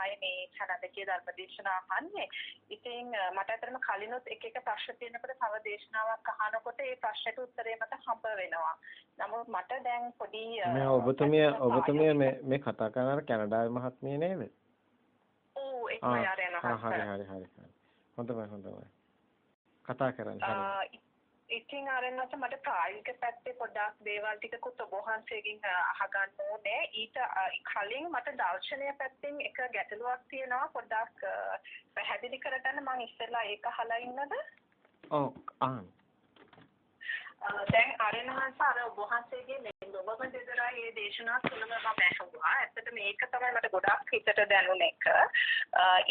තමයි මේ චනදකේ ධර්මදේශනා අහන්නේ. ඉතින් මට අතරම කලිනුත් එක එක ප්‍රශ්න තියෙනකොට තව දේශනාවක් අහනකොට ඒ ප්‍රශ්නෙට උත්තරේ මට හම්බ වෙනවා. නමුත් මට දැන් පොඩි මේ ඔබතුමිය ඔබතුමිය මේ මේ කතා කරන කැනඩාවේ මහත්මිය නේද? ඔව් ආරයන හරි හරි හරි. හොඳයි හොඳයි. කතා කරන්න. ඉතින් ආරෙන්නත් මට ප්‍රායෝගික පැත්තේ පොඩ්ඩක් දේවල් ටිකකුත් ඔබ වහන්සේගෙන් අහගන්න ඕනේ. ඊට කලින් මට දර්ශනීය පැත්තෙන් එක ගැටලුවක් තියෙනවා පොඩ්ඩක් පැහැදිලි කරගන්න මම ඉස්සෙල්ලා ඒක අහලා ඉන්නද? ඔව් අහන්න. දැන් ආරෙන්නහන්ස අර ඔබ වහන්සේගේ මේ ඔබම දෙදරා මේ දේශනා තුනම මම ඇහුවා. ඇත්තට මේක තමයි මට ගොඩක් හිතට දැනුන එක.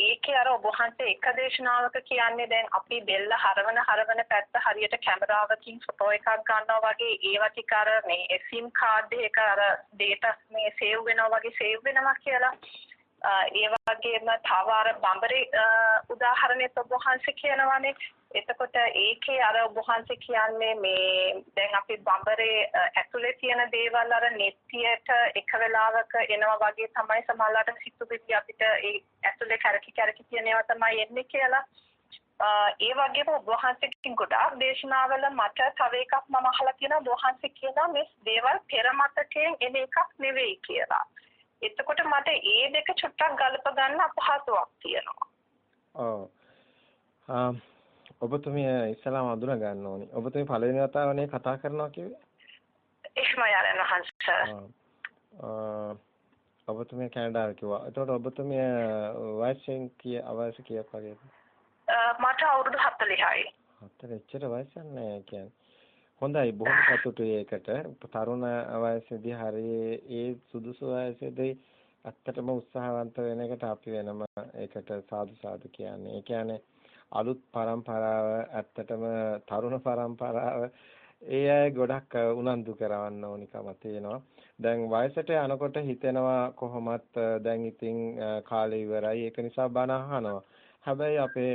ඒකේ අර ඔබ වහන්සේ එක දේශනාවක කියන්නේ දැන් අපි බෙල්ල හරවන හරවන පැත්ත හරියට කැමරාවකින් ෆොටෝ එකක් ගන්නවා වගේ ඒවා ටික අර මේ SIM කාඩ් එක අර data මේ සේව් වෙනවා වගේ සේව් වෙනවා කියලා. ඒ වගේම තව අර බඹරේ උදාහරණයක් ඔබ වහන්සේ කියනවානේ එතකොට ඒකේ අර ඔබ වහන්සේ කියන්නේ මේ දැන් අපි බඹරේ ඇතුලේ තියෙන දේවල් අර නෙත්තියට එක වෙලාවක එනවා වගේ තමයි සමහරවිට සිතුවිලි අපිට ඒ ඇතුලේ කැරකි කැරකි තියෙන ඒවා තමයි එන්නේ කියලා. ඒ වගේම ඔබ වහන්සේකින් ගොඩාක් දේශනාවල මට තව එකක් මම අහලා තියෙනවා ඔබ වහන්සේ කියනවා මේ දේවල් පෙර මතකයෙන් එන එකක් නෙවෙයි කියලා. එතකොට මට ඒ දෙක චුට්ටක් ගලප ගන්න අපහසුයක් තියෙනවා. ඔව්. ඔබතුමිය ඉස්සලාම අඳුන ගන්න ඕනි. ඔබතුමිය පළවෙනි වතාවනේ කතා කරනවා කිව්වේ? එහෙමයි ආරණ හංස. ඔබතුමිය කැනඩාවේ කිව්වා. එතකොට ඔබතුමිය වයසෙන් කී අවයස කීයක් වගේද? මට අවුරුදු 40යි. හතර එච්චර වයසක් නෑ කියන්නේ. හොඳයි බොහොම සතුටුයි ඒකට. තරුණ වයසේදී හරිය ඒ සුදුසු වයසේදී ඇත්තටම උත්සාහවන්ත වෙන එකට අපි වෙනම ඒකට සාදු සාදු කියන්නේ. ඒ කියන්නේ අලුත් પરම්පරාව ඇත්තටම තරුණ પરම්පරාව ඒ අය ගොඩක් උනන්දු කරවන්න ඕනිකම තියෙනවා. දැන් වයසට යනකොට හිතෙනවා කොහොමත් දැන් ඉතින් කාලය ඉවරයි. ඒක නිසා බණ අහනවා. හැබැයි අපේ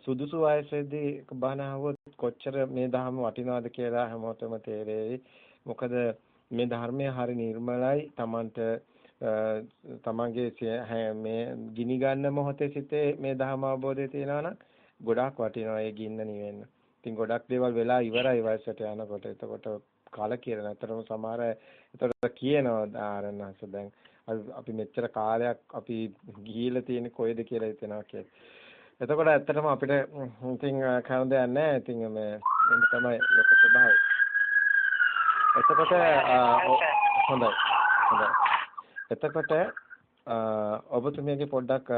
සුදුසු වයසේදී බණ අහුවොත් කොච්චර මේ ධර්ම වටිනවද කියලා හැමෝටම තේරෙයි. මොකද මේ ධර්මය හරි නිර්මලයි. Tamanට තමන්ගේ මේ ගිනි ගන්න මොහොතේ සිටේ මේ ධර්ම අවබෝධය තියෙනවා නම් ගොඩාක් වටිනවා ඒ ගින්න නිවෙන්න. ඉතින් ගොඩක් දේවල් වෙලා ඉවරයි වයසට යනකොට. එතකොට කාල කියලා නැතරම සමහර එතකොට කියනවා ආරණහස දැන් අපි මෙච්චර කාලයක් අපි ගිහිලා තියෙන කොයිද කියලා හිතෙනවා කියලා. එතකොට ඇත්තටම අපිට ඉතින් කවුද දෙයක් නැහැ. ඉතින් මේ තමයි ලෝක ස්වභාවය. එතකොට හොඳයි. හොඳයි. එතකොට ඔබතුමියගේ පොඩ්ඩක්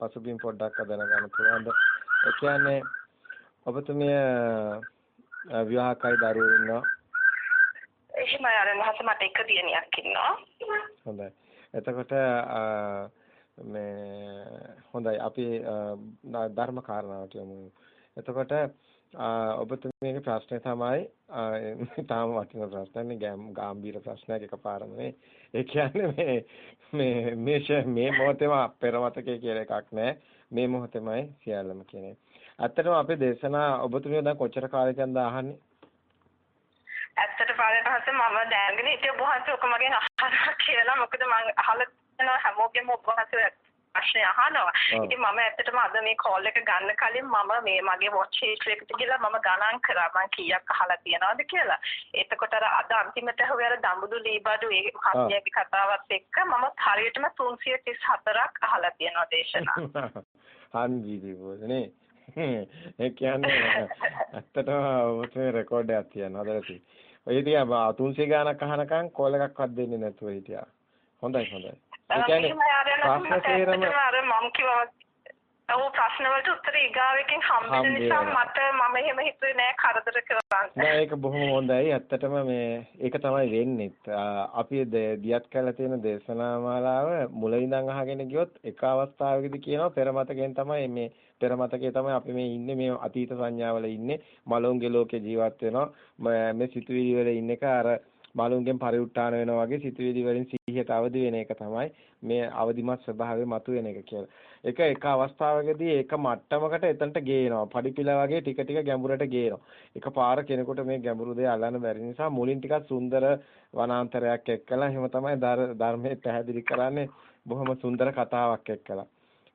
පසුබිම් පොඩ්ඩක් දැනගන්න පුළුවන්ද? ඒ කියන්නේ ඔබතුමිය විවාහකයි දරුවෝ ඉන්නවා. එහෙමයි අර මහත් මට එක දියණියක් ඉන්නවා. හොඳයි. එතකොට මේ හොඳයි අපි ධර්ම කාරණාවට යමු. එතකොට ඔබතුමියගේ ප්‍රශ්නේ තමයි තාම වටින ප්‍රශ්නනේ ගැඹීර ප්‍රශ්නයක් එකපාරම නේ. ඒ කියන්නේ මේ මේ මේ මේ මොහොතේම පෙරමතකේ කියලා එකක් නැහැ. මේ මොහොතේමයි සියල්ලම කියන්නේ. ඇත්තටම අපේ දේශනා ඔබතුමිය දැන් කොච්චර කාලෙකන්ද අහන්නේ? ඇත්තට පාරට මම දැනගෙන හිටිය ඔබ වහන්සේ ඔක මගෙන් අහනවා කියලා. මොකද මම අහලා හැමෝගෙම ඔබ වහන්සේ ප්‍රශ්න අහනවා. ඉතින් මම ඇත්තටම අද මේ කෝල් එක ගන්න කලින් මම මේ මගේ වොච් එකට ගිහලා මම ගණන් කරා මම කීයක් අහලා තියනවද කියලා. එතකොට අර අද අන්තිමට හුවේ අර දඹුදු ලීබඩු ඒ හත්යගේ කතාවත් එක්ක මම හරියටම 334ක් අහලා තියනවා දේශනා. හන්දිදී ඒ කියන්නේ ඇත්තටම ඔතේ රෙකෝඩ් එකක් තියනවා හදලා ඔය ඉතින් 300 ගානක් අහනකම් කෝල් එකක්වත් දෙන්නේ නැතුව හිටියා. හොඳයි හොඳයි. ඒ කියන්නේ අර මම කිව්වා ඔව් ප්‍රශ්න වලට උත්තර ඊගාවෙකින් හම්බෙන නිසා මට මම එහෙම හිතුවේ නෑ කරදර කරන්න. නෑ ඒක බොහොම හොඳයි. ඇත්තටම මේ ඒක තමයි වෙන්නේ. අපි දියත් කරලා තියෙන දේශනා මාලාව මුල ඉඳන් අහගෙන ගියොත් එක අවස්ථාවකදී කියනවා පෙරමතකෙන් තමයි මේ පෙරමතකේ තමයි අපි මේ ඉන්නේ මේ අතීත සංඥාවල ඉන්නේ. මලොන්ගේ ලෝකේ ජීවත් වෙනවා. මේ සිතුවිලි වල ඉන්න එක අර මාළුන්ගෙන් පරිඋත්තාන වෙනවා වගේ සිතුවිලි වලින් සිහියට අවදි වෙන එක තමයි මේ අවදිමත් ස්වභාවය මතුවෙන එක කියලා. ඒක එක අවස්ථාවකදී ඒක මට්ටමකට එතනට ගේනවා. පඩිපිල වගේ ටික ටික ගැඹුරට ගේනවා. එකපාර කෙනෙකුට මේ ගැඹුරු දේ අල්ලන්න බැරි නිසා මුලින් ටිකක් සුන්දර වනාන්තරයක් එක්කලා එහෙම තමයි ධර්මයේ පැහැදිලි කරන්නේ බොහොම සුන්දර කතාවක් එක්කලා.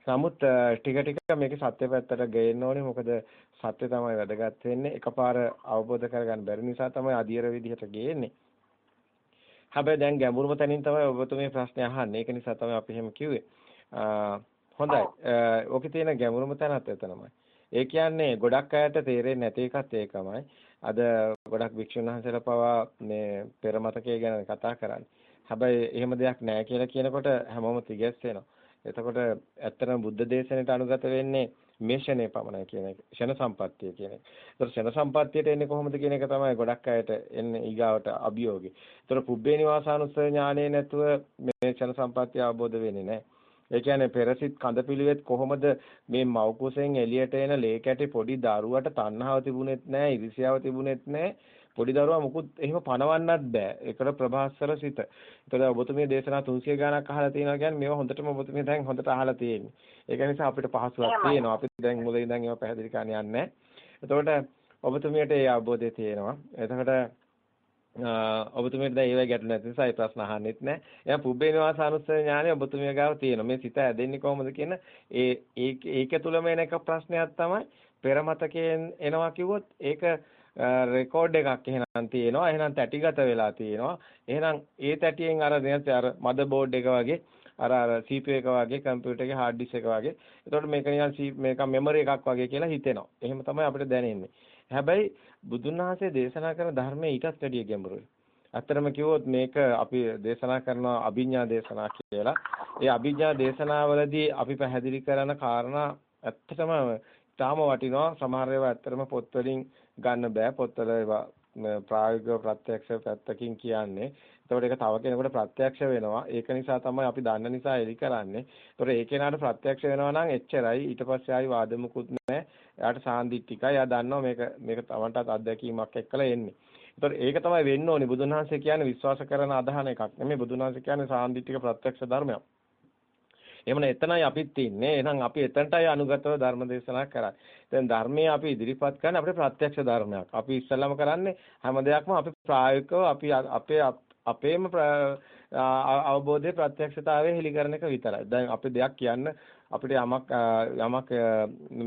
නමුත් ටික ටික මේකේ සත්‍ය පැත්තට ගේන්න ඕනේ මොකද සත්‍ය තමයි වැදගත් වෙන්නේ එකපාර අවබෝධ කරගන්න බැරි නිසා තමයි අධියර විදිහට ගේන්නේ හැබැයි දැන් ගැඹුරුම තැනින් තමයි ඔබතුමේ ප්‍රශ්නේ අහන්නේ. ඒක නිසා තමයි අපි එහෙම කිව්වේ. හොඳයි. ඕකේ තියෙන ගැඹුරුම තැනත් එතනමයි. ඒ කියන්නේ ගොඩක් අයට තේරෙන්නේ නැති එකත් ඒකමයි. අද ගොඩක් වික්ෂුන් වහන්සේලා පවා මේ පෙර මතකයේ ගැන කතා කරන්නේ. හැබැයි එහෙම දෙයක් නැහැ කියලා කියනකොට හැමෝම තිගැස්සෙනවා. එතකොට ඇත්තටම බුද්ධ දේශනෙට අනුගත වෙන්නේ මේ ෂණේ පමණයි කියන එක. ෂණ සම්පත්තිය කියන එක. ඒතර ෂණ සම්පත්තියට එන්නේ කොහොමද කියන එක තමයි ගොඩක් අයට එන්නේ ඊගාවට අභියෝගේ. ඒතර පුබ්බේ නිවාසානුස්සය ඥානේ නැතුව මේ ෂණ සම්පත්තිය අවබෝධ වෙන්නේ නැහැ. ඒ කියන්නේ පෙරසිට කඳපිලිවෙත් කොහොමද මේ මව්කුසෙන් එළියට එන ලේ කැටි පොඩි දරුවට තණ්හාව තිබුණෙත් නැහැ, ඉරිසියාව තිබුණෙත් නැහැ. පොඩි දරුවා මුකුත් එහෙම පණවන්නත් බෑ. ඒකට ප්‍රභාස්වර සිත. ඒතකොට ඔබතුමිය දේශනා 300 ගණක් අහලා තියෙනවා කියන්නේ මේවා හොඳටම ඔබතුමිය දැන් හොඳට අහලා තියෙන්නේ. ඒක නිසා අපිට පහසුවක් තියෙනවා. අපි දැන් මුලින් ඉඳන් ඒවා පැහැදිලි කරන්න යන්නේ එතකොට ඔබතුමියට ඒ අවබෝධය තියෙනවා. එතකොට ඔබතුමියට දැන් ඒවයි ගැටලු නැති නිසා ඒ ප්‍රශ්න අහන්නෙත් නැහැ. එහෙනම් පුබ්බේ නිවාසානුස්සය ඥානය ඔබතුමිය ගාව තියෙනවා. මේ සිත ඇදෙන්නේ කොහොමද කියන ඒ ඒක තුලම එන එක ප්‍රශ්නයක් තමයි පෙර මතකයෙන් එනවා කිව්වොත් ඒක රෙකෝඩ් එකක් එහෙනම් තියෙනවා. එහෙනම් තැටිගත වෙලා තියෙනවා. එහෙනම් ඒ තැටියෙන් අර දැන් අර මදර් බෝඩ් එක වගේ අර අර CPU එක වගේ කම්පියුටර් එකේ හાર્ඩ් ඩිස්ක් එක වගේ. ඒතකොට මේක නිකන් මේක මෙමරි එකක් වගේ කියලා හිතෙනවා. එහෙම තමයි අපිට දැනෙන්නේ. හැබැයි බුදුන් වහන්සේ දේශනා කරන ධර්මයේ ඊටත් වැඩිය ගැඹුරුයි. අත්‍තරම කිව්වොත් මේක අපි දේශනා කරන අභිඥා දේශනා කියලා. ඒ අභිඥා දේශනාවලදී අපි පැහැදිලි කරන කාරණා ඇත්තටම තාම වටිනවා. සමහර ඒවා ඇත්තටම පොත් වලින් ගන්න බෑ පොත්වල ඒවා ප්‍රායෝගික ප්‍රත්‍යක්ෂ පැත්තකින් කියන්නේ. ඒතකොට ඒක තව කෙනෙකුට ප්‍රත්‍යක්ෂ වෙනවා. ඒක නිසා තමයි අපි දන්න නිසා එලි කරන්නේ. ඒතකොට ඒ කෙනාට ප්‍රත්‍යක්ෂ වෙනවා නම් එච්චරයි. ඊට පස්සේ ආයි වාදමුකුත් නැහැ. එයාට සාන්දිටිකයි. එයා දන්නවා මේක මේක තමන්ටත් අත්දැකීමක් එක්කලා එන්නේ. ඒතකොට ඒක තමයි වෙන්න ඕනේ. බුදුන් වහන්සේ කියන්නේ විශ්වාස කරන අදහන එකක් නෙමෙයි. බුදුන් වහන්සේ කියන්නේ සාන්දිටික ප්‍රත්‍යක්ෂ ධර්මයක්. එහෙමනම් එතනයි අපිත් ඉන්නේ. එහෙනම් අපි එතනටයි අනුගතව ධර්ම දේශනා කරන්නේ. දැන් ධර්මයේ අපි ඉදිරිපත් කරන්නේ අපේ ප්‍රත්‍යක්ෂ ධර්මයක්. අපි ඉස්සෙල්ලාම කරන්නේ හැම දෙයක්ම අපි ප්‍රායෝගිකව අපි අපේ අපේම අවබෝධයේ ප්‍රත්‍යක්ෂතාවය හෙලි කරන එක විතරයි. දැන් අපි දෙයක් කියන්න අපිට යමක් යමක්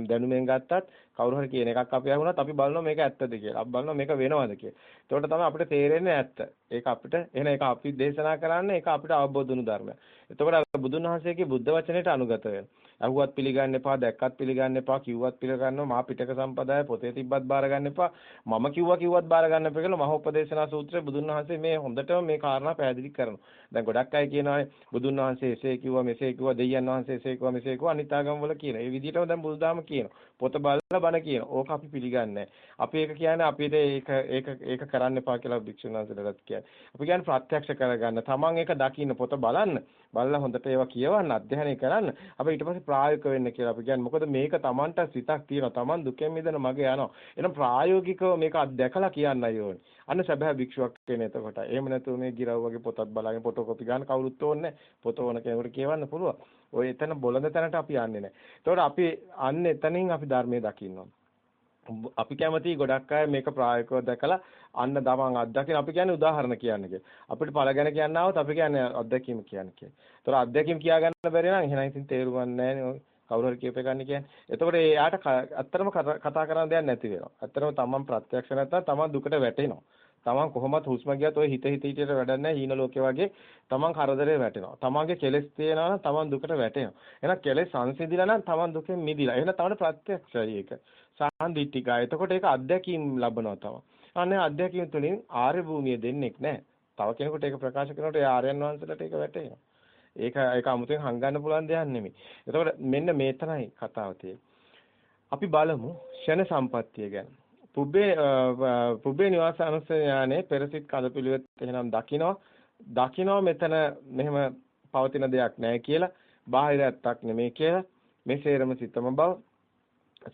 දැනුමෙන් ගත්තත් කවුරු හරි කියන එකක් අපි අහුනත් අපි බලනවා මේක ඇත්තද කියලා. අපි බලනවා මේක වෙනවද කියලා. එතකොට තමයි අපිට තේරෙන්නේ ඇත්ත. ඒක අපිට එහෙනම් ඒක අපි දේශනා කරන්නේ ඒක අපිට අවබෝධ වුණු ධර්මයක්. එතකොට බුදුන් වහන්සේගේ බුද්ධ වචනයට අනුගත වෙනවා. අහුවත් පිළිගන්න එපා, දැක්කත් පිළිගන්න එපා, කිව්වත් පිළිගන්නවා, මා පිටක සම්පදාය පොතේ තිබ්බත් බාර ගන්න එපා. මම කිව්වා කිව්වත් බාර ගන්න එපා කියලා මහෝපදේශනා සූත්‍රයේ බුදුන් වහන්සේ මේ හොඳටම මේ කාරණා පැහැදිලි කරනවා. දැන් ගොඩක් අය කියනවානේ බුදුන් වහන්සේ එසේ කිව්වා, මෙසේ කිව්වා, දෙයයන් වහන්සේ එසේ කිව්වා, මෙසේ කිව්වා, අනිත් ආගම් වල කියන. ඒ විදිහටම දැන් බුදුදහම කියනවා. පොත බලලා බණ කියනවා. ඕක අපි පිළිගන්නේ අපි ඒක කියන්නේ අපිට ඒක ඒක ඒක කරන්න එපා කියලා භික්ෂුන් වහන්සේලාට කියන්නේ. අපි කියන්නේ ප්‍රත්‍යක්ෂ කරගන්න. තමන් ඒක දකින්න පොත බලන්න. බලලා හොඳට ඒවා කියවන්න, අධ්‍යයනය කරන්න. අපි ඊට පස්සේ ප්‍රායෝගික වෙන්න කියලා අපි කියන්නේ. මොකද මේක Tamanට සිතක් තියෙනවා. Taman දුකෙන් මිදෙන මග යනවා. එහෙනම් ප්‍රායෝගිකව මේක දැකලා කියන්නයි ඕනේ. අන්න සැබෑ භික්ෂුවක් වෙන එතකොට. එහෙම නැතුව මේ ගිරව් වගේ පොතක් බලාගෙන ෆොටෝකෝපි ගන්න කවුරුත් ඕනේ පොත ඕන කෙනෙකුට කියවන්න පුළුවන්. ඔය එතන බොළඳ තැනට අපි යන්නේ නැහැ. ඒතකොට අපි අන්න එතනින් අපි ධර්මයේ දකින්න අපි කැමති ගොඩක් අය මේක ප්‍රායෝගිකව දැකලා අන්න දමන් අත්දැකීම් අපි කියන්නේ උදාහරණ කියන්නේ. අපිට පළ ගැන කියන්න આવත් අපි කියන්නේ අත්දැකීම් කියන්නේ. ඒතර අත්දැකීම් කියා ගන්න බැරි නම් එහෙනම් ඉතින් තේරුම් නැහැ කවුරු හරි කියප එකන්නේ කියන්නේ. එතකොට එයාට ඇත්තටම කතා කරන්න දෙයක් නැති වෙනවා. ඇත්තටම තමන් ප්‍රත්‍යක්ෂ නැත්නම් තමන් දුකට වැටෙනවා. තමන් කොහොමත් හුස්ම ගියත් ඔය හිත හිත හිතට වැඩක් නැහැ හීන ලෝකේ වගේ තමන් කරදරේ වැටෙනවා. තමන්ගේ කෙලෙස් තියෙනවා නම් තමන් දුකට වැටෙනවා. එහෙනම් කෙලෙස් සංසිඳිලා නම් තමන් දුකෙන් මිදිලා. එහෙනම් තමන් ප්‍රත්‍යක්ෂයි ඒක. සාන්දිටිකයි. එතකොට ඒක අත්දැකීම් ලබනවා තමයි. අනේ අත්දැකීම් තුළින් ආර්ය භූමිය දෙන්නෙක් නැහැ. තව කෙනෙකුට ඒක ප්‍රකාශ කරනකොට ඒ ආර්යයන් වහන්සේලාට ඒක වැටෙනවා. ඒක ඒක 아무තෙන් හංගන්න පුළුවන් දෙයක් නෙමෙයි. එතකොට මෙන්න මේතරයි කතාව අපි බලමු ෂණ සම්පත්තිය ගැන. පුබ්බේ පුබ්බේ නිවාස අනුස්සය ඥානේ පෙරසිට කඳපිලිවෙත් එහෙනම් දකිනවා. දකිනවා මෙතන මෙහෙම පවතින දෙයක් නැහැ කියලා. බාහිර ඇත්තක් නෙමෙයි කියලා. මේ සේරම සිතම බව.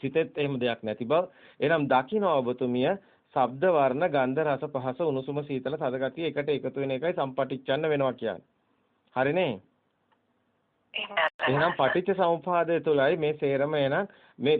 සිතෙත් එහෙම දෙයක් නැති බව. එහෙනම් දකිනවා ඔබතුමිය ශබ්ද වර්ණ ගන්ධ රස පහස උණුසුම සීතල තද ගතිය එකට එකතු වෙන එකයි සම්පටිච්ඡන්න වෙනවා කියන්නේ. හරිනේ? එහෙනම් පටිච්ච සමුප්පාදය තුළයි මේ සේරම එනං මේ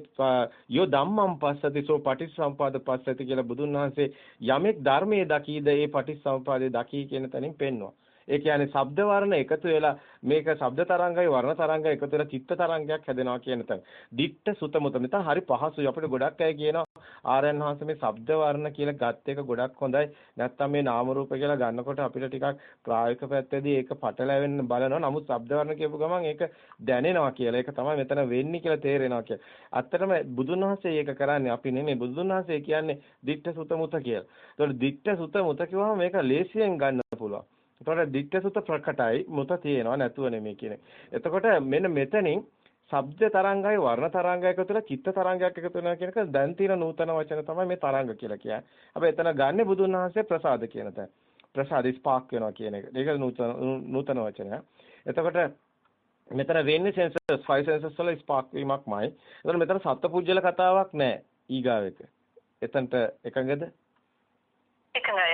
යෝ ධම්මං පස්සති සෝ පටිච්ච සමුප්පාද පස්සති කියලා බුදුන් වහන්සේ යමෙක් ධර්මයේ දකීද ඒ පටිච්ච සමුප්පාදේ දකී කියන තැනින් පෙන්වනවා. ඒ කියන්නේ ශබ්ද වර්ණ එකතු වෙලා මේක ශබ්ද තරංගයි වර්ණ තරංගයි එකතු වෙලා චිත්ත තරංගයක් හැදෙනවා කියන තැන. දිට්ඨ සුත මුත මෙතන හරි පහසුයි අපිට ගොඩක් අය කියනවා ආරයන් වහන්සේ මේ ශබ්ද වර්ණ කියලා ගත් එක ගොඩක් හොඳයි. නැත්තම් මේ නාම රූප කියලා ගන්නකොට අපිට ටිකක් ප්‍රායෝගික පැත්තේදී ඒක පටලැවෙන්න බලනවා. නමුත් ශබ්ද වර්ණ කියපු ගමන් ඒක දැනෙනවා කියලා. ඒක තමයි මෙතන වෙන්නේ කියලා තේරෙනවා කියලා. ඇත්තටම බුදුන් වහන්සේ ඒක කරන්නේ අපි නෙමෙයි. බුදුන් වහන්සේ කියන්නේ දිට්ඨ සුත මුත කියලා. ඒතකොට දිට්ඨ සුත මුත කිව්වම මේක ලේසියෙන් ගන්න පුළුවන්. එතකොට දික්කසුත ප්‍රකටයි මුත තියෙනවා නැතුව නෙමෙයි කියන්නේ. එතකොට මෙන්න මෙතනින් ශබ්ද තරංගයි වර්ණ තරංගය එකතු වෙලා චිත්ත තරංගයක් එකතු වෙනවා කියන එක දැන් තියෙන නූතන වචන තමයි මේ තරංග කියලා කියන්නේ. හැබැයි එතන ගන්නෙ බුදුන් වහන්සේ ප්‍රසාද කියන තැන. ප්‍රසාද ස්පාක් වෙනවා කියන එක. ඒක නූතන නූතන වචනයක්. එතකොට මෙතන වෙන්නේ සෙන්සර්ස් ෆයිව් සෙන්සර්ස් වල ස්පාක් වීමක්මයි. එතකොට මෙතන සත්පුජ්‍යල කතාවක් නැහැ ඊගාව එක. එතනට එකඟද?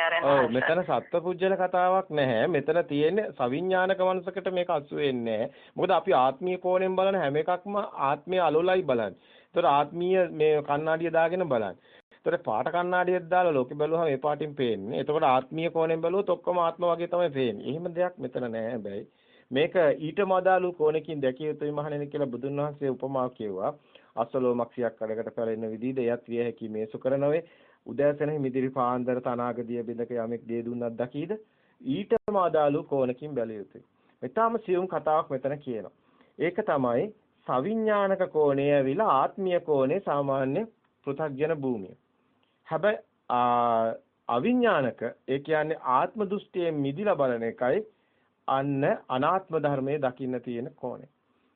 එකඟයි ආරයන් ඔව් මෙතන සත්පුජ්‍යල කතාවක් නැහැ. මෙතන තියෙන්නේ සවිඥානික මනසකට මේක අසු වෙන්නේ මොකද අපි ආත්මීය කෝණයෙන් බලන හැම එකක්ම ආත්මීය අලොලයි බලන්නේ. ඒතර ආත්මීය මේ කණ්ණාඩිය දාගෙන බලන්නේ. ඒතර පාට කණ්ණාඩියක් දාලා ලෝකෙ බැලුවම ඒ පාටින් පේන්නේ. එතකොට ආත්මීය කෝණයෙන් බැලුවොත් ඔක්කොම ආත්ම වගේ තමයි පේන්නේ. එහෙම දෙයක් මෙතන නැහැ හැබැයි. මේක ඊටම අදාළු කෝණකින් දැකිය යුතුයි මහණෙනි කියලා බුදුන් වහන්සේ උපමා කියුවා. අසලෝමක්ෂයක් කඩකට පැලෙන විදිහට එයත් විය හැකි මේසු කරනවේ උදෑසන මිදිරි පාන්දර තනාගදිය බිඳක යමෙක් දේ දුන්නක් දකීද ඊටම අදාළු කෝණකින් බැලිය යුතුයි. මෙතාම සියුම් කතාවක් මෙතන කියනවා. ඒක තමයි සවිඥානික කෝණය ඇවිලා ආත්මීය කෝණේ සාමාන්‍ය පෘථග්ජන භූමිය. හැබැයි අවිඥානික ඒ කියන්නේ ආත්ම දෘෂ්ටියෙන් මිදිලා බලන එකයි අන්න අනාත්ම ධර්මයේ දකින්න තියෙන කෝණය.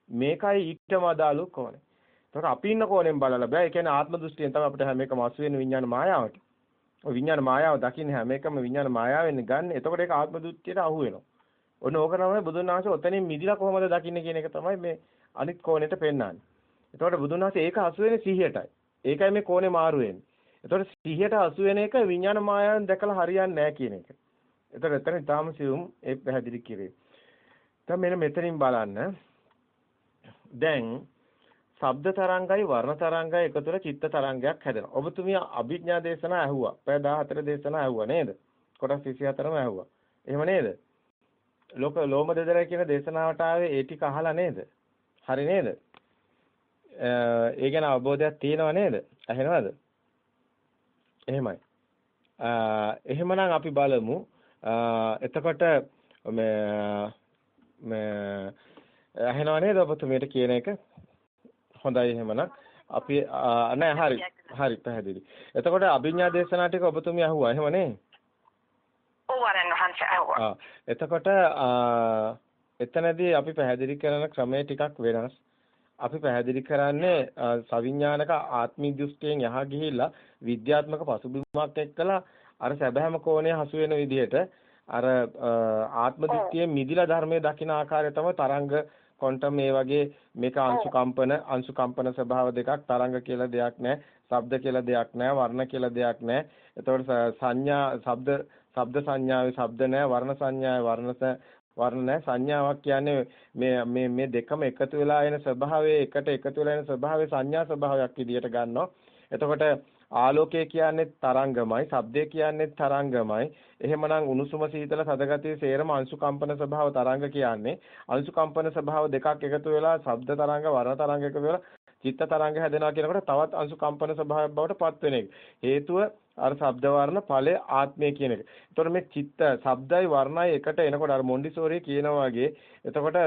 මේකයි ඊටම අදාළු කෝණය. ඒතර අපි ඉන්න කෝණයෙන් බලලා බෑ. ඒ කියන්නේ ආත්ම දෘෂ්ටියෙන් තමයි අපිට හැම එකම අසු වෙන විඥාන මායාවට. ඔය විඥාන මායාව දකින්නේ හැම එකම විඥාන මායාවෙන් ගන්න. එතකොට ඒක ආත්ම දෘෂ්ටියට අහු වෙනවා. ඔන්න ඕක තමයි බුදුන් වහන්සේ ඔතනින් මිදිලා කොහොමද දකින්නේ කියන එක තමයි මේ අනිත් කෝණයට පෙන්වන්නේ. එතකොට බුදුන් වහන්සේ ඒක අසු වෙන්නේ සිහියටයි. ඒකයි මේ කෝණේ මාරු වෙන්නේ. එතකොට සිහියට අසු වෙන එක විඥාන මායාවෙන් දැකලා හරියන්නේ නැහැ කියන එක. එතකොට එතන ඊටාම සියුම් ඒ පැහැදිලි කිරේ. දැන් මෙන්න මෙතනින් බලන්න. දැන් ශබ්ද තරංගයි වර්ණ තරංගයි එකතු වෙලා චිත්ත තරංගයක් හැදෙනවා. ඔබතුමිය අභිඥා දේශනා ඇහුවා. පැය 14 දේශනා ඇහුවා නේද? කොටස් 24ම ඇහුවා. එහෙම නේද? ලෝක ලෝම දෙදරයි කියන දේශනාවට ආවේ ඒ ටික අහලා නේද? හරි නේද? ඒ ගැන අවබෝධයක් තියෙනව නේද? ඇහෙනවද? එහෙමයි. එහෙමනම් අපි බලමු. එතකොට මේ මේ ඇහෙනව නේද ඔබතුමියට කියන එක? හොඳයි එහෙමනම් අපි නෑ හරි හරි පැහැදිලි. එතකොට අභිඥා දේශනා ටික ඔබතුමිය අහුවා එහෙම නේ? ඔව් ආරයන් වහන්සේ අහුවා. එතකොට එතනදී අපි පැහැදිලි කරන ක්‍රමය ටිකක් වෙනස්. අපි පැහැදිලි කරන්නේ සවිඥානික ආත්මී දෘෂ්ටියෙන් යහ ගිහිල්ලා විද්‍යාත්මක පසුබිමක් එක්කලා අර සැබෑම කෝණය හසු වෙන විදිහට අර ආත්ම දෘෂ්ටියෙන් මිදිලා ධර්මයේ දකින ආකාරය තමයි තරංග ක්වොන්ටම් මේ වගේ මේක අංශු කම්පන අංශු කම්පන ස්වභාව දෙකක් තරංග කියලා දෙයක් නැහැ ශබ්ද කියලා දෙයක් නැහැ වර්ණ කියලා දෙයක් නැහැ එතකොට සංඥා ශබ්ද ශබ්ද සංඥාවේ ශබ්ද නැහැ වර්ණ සංඥාවේ වර්ණ වර්ණ නැහැ සංඥාවක් කියන්නේ මේ මේ මේ දෙකම එකතු වෙලා එන ස්වභාවයේ එකට එකතු වෙලා එන ස්වභාවයේ සංඥා ස්වභාවයක් විදියට ගන්නවා. එතකොට ආලෝකය කියන්නේ තරංගමයි, ශබ්දය කියන්නේ තරංගමයි. එහෙමනම් උණුසුම සීතල සදගතිය සේරම අංශු කම්පන ස්වභාව තරංග කියන්නේ. අංශු කම්පන ස්වභාව දෙකක් එකතු වෙලා ශබ්ද තරංග, වර්ණ තරංග එකතු වෙලා චිත්ත තරංග හැදෙනවා කියනකොට තවත් අංශු කම්පන ස්වභාවයක් බවට පත් වෙන එක. හේතුව අර ශබ්ද වර්ණ ඵලයේ ආත්මය කියන එක. එතකොට මේ චිත්ත ශබ්දයි වර්ණයි එකට එනකොට අර මොන්ඩිසෝරි කියනවා වගේ එතකොට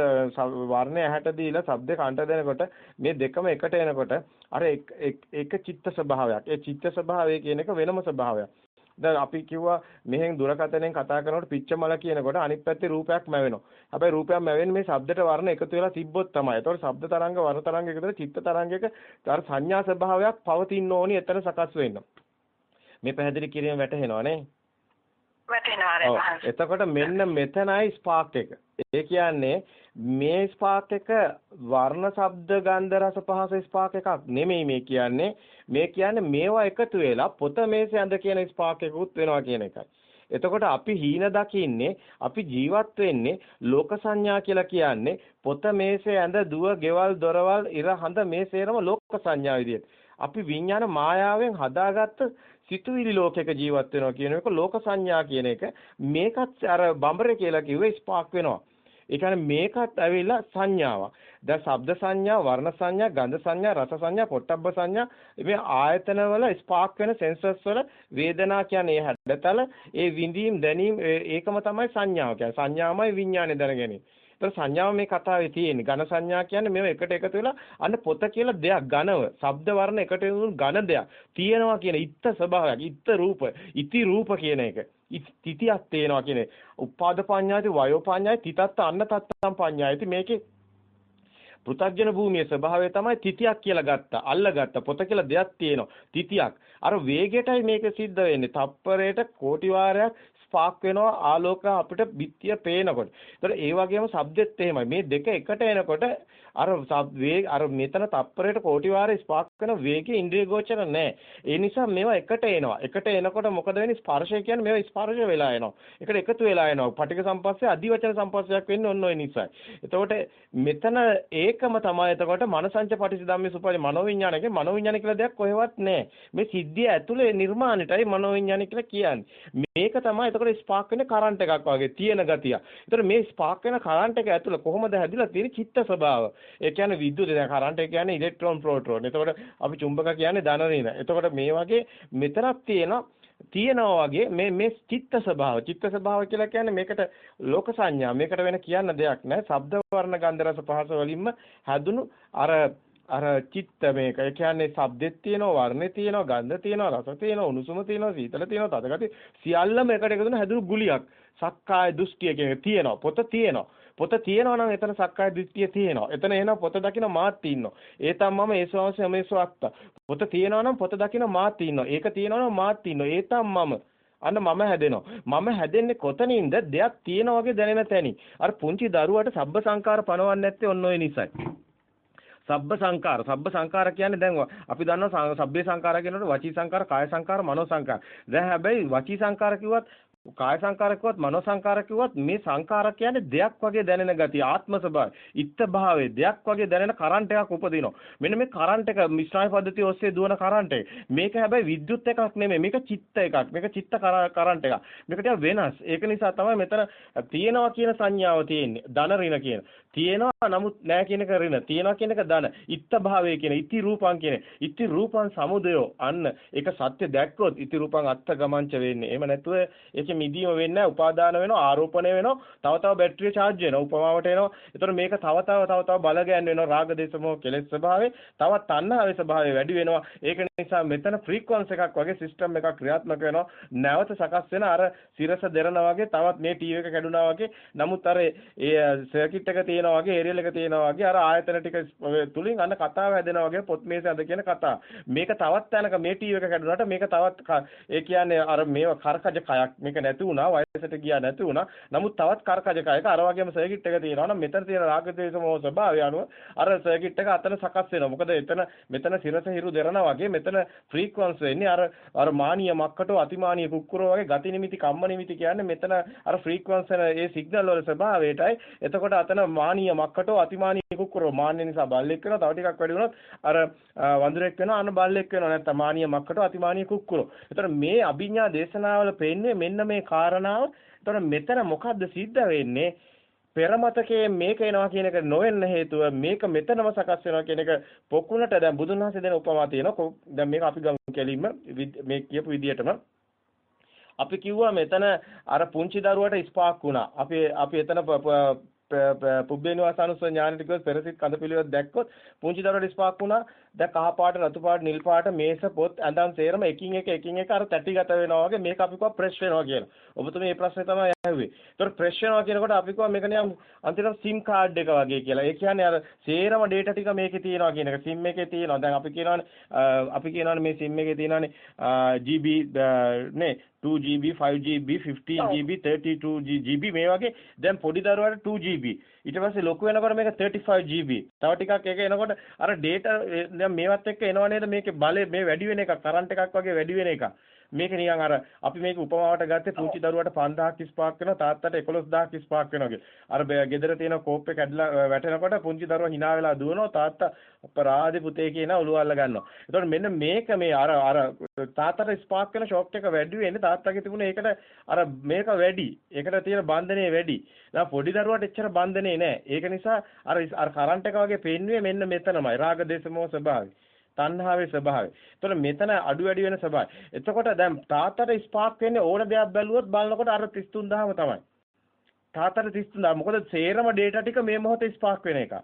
වර්ණය ඇහැට දීලා ශබ්ද කන්ට දෙනකොට මේ දෙකම එකට එනකොට අර එක චිත්ත ස්වභාවයක්. ඒ චිත්ත ස්වභාවය කියන එක වෙනම ස්වභාවයක්. දැන් අපි කිව්වා මෙහෙන් දුරකථනයෙන් කතා කරනකොට පිච්චමල කියනකොට අනිත් පැත්තේ රූපයක් මැවෙනවා. හැබැයි රූපයක් මැවෙන්නේ මේ ශබ්දට වර්ණ එකතු වෙලා තිබ්බොත් තමයි. ඒතකොට ශබ්ද තරංග වර්ණ තරංග එකතුලා චිත්ත තරංගයක අර සංඥා ස්වභාවයක් පවතින්න ඕනි එතන සකස් වෙන්න. මේ පැහැදිලි කිරීම වැටහෙනවා නේ? වැටෙනවා එතකොට මෙන්න මෙතනයි ස්පාක් එක. ඒ කියන්නේ මේ ස්පාක් එක වර්ණ ශබ්ද ගන්ධ රස පහස ස්පාක් එකක් නෙමෙයි මේ කියන්නේ මේ කියන්නේ මේවා එකතු වෙලා පොත මේසේ ඇඳ කියන ස්පාක් එකකුත් වෙනවා කියන එකයි. එතකොට අපි හීන දකින්නේ අපි ජීවත් වෙන්නේ ලෝක සංඥා කියලා කියන්නේ පොත මේසේ ඇඳ දුව ගෙවල් දොරවල් ඉර හඳ මේ සේරම ලෝක සංඥා විදියට. අපි විඥාන මායාවෙන් හදාගත්ත සිතුවිලි ලෝකයක ජීවත් වෙනවා කියන එක ලෝක සංඥා කියන එක මේකත් අර බඹරේ කියලා කිව්වේ ස්පාක් වෙනවා. ඒ කියන්නේ මේකත් ඇවිල්ලා සංඥාවක්. දැන් ශබ්ද සංඥා, වර්ණ සංඥා, ගන්ධ සංඥා, රස සංඥා, පොට්ටබ්බ සංඥා මේ ආයතනවල ස්පාක් වෙන සෙන්සර්ස් වල වේදනා කියන්නේ හැඩතල, ඒ විඳීම් දැනීම් ඒකම තමයි සංඥාව කියන්නේ. සංඥාමයි විඥානේ දැනගැනීම. ඒතර සංඥාව මේ කතාවේ තියෙන්නේ. ඝන සංඥා කියන්නේ මේව එකට එකතු වෙලා අන්න පොත කියලා දෙයක් ඝනව. ශබ්ද වර්ණ එකට එකතු ඝන දෙයක්. තියෙනවා කියන ඉත්ත ස්වභාවයක්. ඉත්ත රූප. ඉති රූප කියන එක. තිතියක් තේනවා කියන්නේ. උපාද පඤ්ඤාති වයෝ පඤ්ඤාති තිතත්ත අන්න තත්තම් පඤ්ඤාති මේකේ පෘථග්ජන භූමියේ ස්වභාවය තමයි තිතියක් කියලා ගත්තා. අල්ලගත්තා. පොත කියලා දෙයක් තියෙනවා. තිතියක්. අර වේගයටයි මේක සිද්ධ වෙන්නේ. තප්පරයට කෝටි වාරයක් ස්පාක් වෙනවා ආලෝක අපිට බිත්තිය පේනකොට. ඒතර ඒ වගේම shabdෙත් එහෙමයි. මේ දෙක එකට එනකොට අර වේග අර මෙතන තප්පරයට කෝටි වාරේ ස්පාක් වෙන වේගය ඉන්ද්‍රිය ගෝචර නැහැ. ඒ නිසා මේවා එකට එනවා. එකට එනකොට මොකද වෙන්නේ? ස්පර්ශය කියන්නේ මේවා ස්පර්ශ වෙලා එනවා. එකට එකතු වෙලා එනවා. පටික සම්පස්සේ අධිවචන සම්පස්සයක් වෙන්නේ ඔන්න ඔය නිසායි. එතකොට මෙතන ඒකම තමයි එතකොට මනසංච පටිසි ධම්මේ සුපරි මනෝවිඤ්ඤාණයක මනෝවිඤ්ඤාණ කියලා දෙයක් කොහෙවත් නැහැ. මේ සිද්ධිය ඇතුලේ නිර්මාණයටයි මනෝවිඤ්ඤාණය කියලා කියන්නේ. මේක තමයි එතකොට ස්පාක් වෙන කරන්ට් එකක් වගේ තියෙන ගතිය. ඒතර මේ ස්පාක් වෙන කරන්ට් එක ඇතුළ කොහොමද හැදිලා තියෙන්නේ චිත්ත ස්වභාව. ඒ කියන්නේ විද්‍යුත් දැන් කරන්ට් එක කියන්නේ ඉලෙක්ට්‍රෝන ප්‍රෝටෝන. එතකොට අපි චුම්බක කියන්නේ ධන ඍණ. එතකොට මේ වගේ මෙතනක් තියෙනවා තියෙනවා වගේ මේ මේ චිත්ත ස්වභාව චිත්ත ස්වභාව කියලා කියන්නේ මේකට ලෝක සංඥා මේකට වෙන කියන්න දෙයක් නැහැ ශබ්ද වර්ණ ගන්ධ රස පහස වලින්ම හැදුණු අර අර චිත්ත මේක. ඒ කියන්නේ ශබ්දෙත් තියෙනවා, වර්ණේ තියෙනවා, ගන්ධ තියෙනවා, රස තියෙනවා, උණුසුම තියෙනවා, සීතල තියෙනවා, තදගති සියල්ලම එකට එකතුන හැදුණු ගුලියක්. සක්කාය දෘෂ්ටිය කියන තියෙනවා. පොත තියෙනවා. පොත තියෙනවා නම් එතන සක්කාය දෘෂ්ටිය තියෙනවා. එතන එන පොත දකින්න මාත් ඉන්නවා. ඒ තමම ඒසවාස යමේසෝ අත්ත. පොත තියෙනවා නම් පොත දකින්න මාත් ඉන්නවා. ඒක තියෙනවා නම් මාත් ඉන්නවා. ඒ තමම අන්න මම හැදෙනවා. මම හැදෙන්නේ කොතනින්ද? දෙයක් තියෙනා වගේ දැනෙන තැනින්. අර පුංචි දරුවට සබ්බ සංකාර පනවන්නේ නැත්තේ ඔන්න ඔය නිසයි. සබ්බ සංකාර සබ්බ සංකාර කියන්නේ දැන් අපි දන්නවා සබ්බේ සංකාර කියනකොට වචී සංකාර කාය සංකාර මනෝ සංකාර දැන් හැබැයි වචී සංකාර කිව්වත් කාය සංකාර කිව්වත් මනෝ සංකාර කිව්වත් මේ සංකාර කියන්නේ දෙයක් වගේ දැනෙන ගතිය ආත්ම ස්වභාවය ඉත්ත භාවයේ දෙයක් වගේ දැනෙන කරන්ට් එකක් උපදිනවා. මෙන්න මේ කරන්ට් එක මිශ්‍රාය පද්ධතිය ඔස්සේ දුවන කරන්ට් එක. මේක හැබැයි විද්‍යුත් එකක් නෙමෙයි මේක චිත්ත එකක්. මේක චිත්ත කරන්ට් එකක් මේක වෙනස්. ඒක නිසා තමයි මෙතන තියෙනවා කියන සංඥාව තියෙන්නේ. ධන ඍණ කියන. තියෙනවා නමුත් නෑ කියන එක ඍණ. තියෙනවා කියන එක ධන. ඉත්ත භාවයේ කියන ඉති රූපං කියන. ඉති රූපං සමුදයෝ. අන්න ඒක සත්‍ය දැක්කොත් ඉති රූපං අත්ත ගමංච වෙන්නේ. එහෙම නැතුව ඒක මිදීම වෙන්නේ නැහැ. උපාදාන වෙනවා, ආරෝපණය වෙනවා. තව තව බැටරිය charge වෙනවා. උපමාවට එනවා. ඒතර මේක තව තව තව තව බල ගෑන් වෙනවා. රාග දේශමෝ කෙලෙස් ස්වභාවය. තවත් තණ්හාවේ ස්වභාවය වැඩි වෙනවා. ඒක නිසා මෙතන ෆ්‍රීකවන්ස් එකක් වගේ සිස්ටම් එකක් ක්‍රියාත්මක වෙනවා. නැවත සකස් වෙන අර සිරස දෙරනා වගේ තවත් මේ ටීවී එක කැඩුනා වගේ. නමුත් අර ඒ සර්කිට් එක තියෙනවා වගේ, ඒරියල් එක තියෙනවා වගේ අර ආයතන ටික තුලින් අන්න කතාව හැදෙනවා වගේ පොත් මේසෙ අද කියන කතාව. මේක තවත් තැනක මේ ටීවී එක කැඩුනාට මේක තවත් ඒ කියන්නේ අර මේව කරකජ කයක් මේක නැති වුණා වයසට ගියා නැති වුණා නමුත් තවත් කරකජකයක අර වගේම සර්කිට් එක තියෙනවා නම් මෙතන තියෙන රාග ද්වේෂ මොහ ස්වභාවය අනුව අර සර්කිට් එක අතන සකස් වෙනවා. මොකද එතන මෙතන සිරස හිරු දෙරනා වගේ මෙතන ෆ්‍රීකවන්ස් වෙන්නේ අර අර මානීය මක්කටෝ අතිමානීය කුක්කුරෝ වගේ ගති නිමිති කම්ම නිමිති කියන්නේ මෙතන අර ෆ්‍රීකවන්ස් වෙන ඒ සිග්නල් වල ස්වභාවයටයි. එතකොට අතන මානීය මක්කටෝ අතිමානීය කුක්කුරෝ මාන්නේ නිසා බල්ලෙක් වෙනවා. තව ටිකක් වැඩි වුණොත් අර වඳුරෙක් වෙනවා අන්න බල්ලෙක් වෙනවා. නැත්නම් මානීය මක්කටෝ අතිමානීය කුක්කුරෝ. එතකොට මේ අභිඥා දේශනාවල පෙන්නේ මෙන්න මේ කාරණාව. එතකොට මෙතන මොකද්ද සිද්ධ වෙන්නේ? පෙරමතකයේ මේක එනවා කියන එක නොවෙන්න හේතුව මේක මෙතනම සකස් වෙනවා කියන එක පොකුණට දැන් බුදුන් වහන්සේ දෙන උපමා තියෙනවා. දැන් මේක අපි ගමු කෙලින්ම මේ කියපු විදිහටම අපි කිව්වා මෙතන අර පුංචි දරුවට ස්පාක් වුණා. අපි අපි එතන පුබ්බේනවාසනුස ඥානෙට කිව්වොත් පෙරසිට කඳ පිළිවෙත් දැක්කොත් පුංචි දරුවට ස්පාක් වුණා දැන් කහ පාට රතු පාට නිල් පාට මේස පොත් ඇඳන් සේරම එකින් එක එකින් එක අර තැටිගත වෙනවා වගේ මේක අපි කව ප්‍රෙස් වෙනවා කියලා. ඔබතුමී මේ ප්‍රශ්නේ තමයි ඇහුවේ. ඒතර ප්‍රෙස් වෙනවා කියනකොට අපි කව මේක නිකන් අන්තිමට SIM කාඩ් එක වගේ කියලා. ඒ කියන්නේ අර සේරම data ටික මේකේ තියෙනවා කියන එක. SIM එකේ තියෙනවා. දැන් අපි කියනවානේ අපි කියනවානේ මේ SIM එකේ තියෙනවානේ GB නේ 2GB 5GB 15GB 32GB මේ වගේ දැන් පොඩි දරුවාට 2GB ඊට පස්සේ ලොකු වෙනකොට මේක 35GB තව ටිකක් එක එනකොට අර data දැන් මේවත් එක්ක එනවා නේද? මේකේ බලය මේ වැඩි වෙන එක කරන්ට් එකක් වගේ වැඩි වෙන එක මේක නිකන් අර අපි මේක උපමාවට ගත්තේ පුංචි දරුවට 5000ක් 35ක් වෙනවා තාත්තට 11000ක් 35ක් වෙනවා වගේ. අර ගෙදර තියෙන කෝප් එක කැඩලා වැටෙනකොට පුංචි දරුවා hina වෙලා දුවනවා තාත්තා අපරාධේ පුතේ කියන ඔළුව අල්ල ගන්නවා. එතකොට මෙන්න මේක මේ අර අර තාත්තට ස්පාක් වෙන ෂොක් එක වැඩි වෙන්නේ තාත්තගේ තිබුණ ඒකට අර මේක වැඩි. ඒකට තියෙන බන්ධනේ වැඩි. දැන් පොඩි දරුවාට එච්චර බන්ධනේ නැහැ. ඒක නිසා අර අර කරන්ට් එක වගේ පෙන්නුවේ මෙන්න මෙතනමයි. රාග දේශ මොහ ස්වභාවය. තණ්හාවේ ස්වභාවය. එතකොට මෙතන අඩු වැඩි වෙන ස්වභාවය. එතකොට දැන් තාත්තට ස්පාක් වෙන්නේ ඕන දෙයක් බැලුවොත් බලනකොට අර 33000ම තමයි. තාත්තට 33000. මොකද සේරම data ටික මේ මොහොතේ ස්පාක් වෙන එක.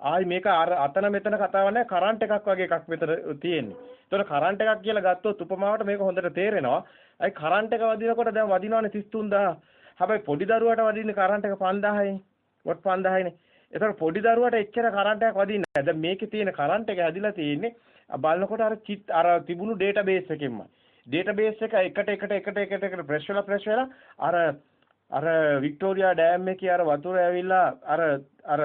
ආයි මේක අර අතන මෙතන කතාවක් නැහැ කරන්ට් එකක් වගේ එකක් මෙතන තියෙන්නේ. ඒතකොට කරන්ට් එකක් කියලා ගත්තොත් උපමාවට මේක හොඳට තේරෙනවා. අයි කරන්ට් එක වදිනකොට දැන් වදිනවනේ 33000. හැබැයි පොඩි දරුවාට වදින්නේ කරන්ට් එක 5000යි. වොට් 5000යිනේ. ඒතකොට පොඩි දරුවාට එච්චර කරන්ට් එකක් වදින්නේ නැහැ. දැන් මේකේ තියෙන කරන්ට් එක හැදිලා තියෙන්නේ බලනකොට අර චිත් අර තිබුණු ඩේටාබේස් එකෙන්මයි. ඩේටාබේස් එක එකට එකට එකට එකට එකට ප්‍රෙස් වෙලා ප්‍රෙස් වෙලා අර අර වික්ටෝරියා ඩෑම් එකේ අර වතුර ඇවිල්ලා අර අර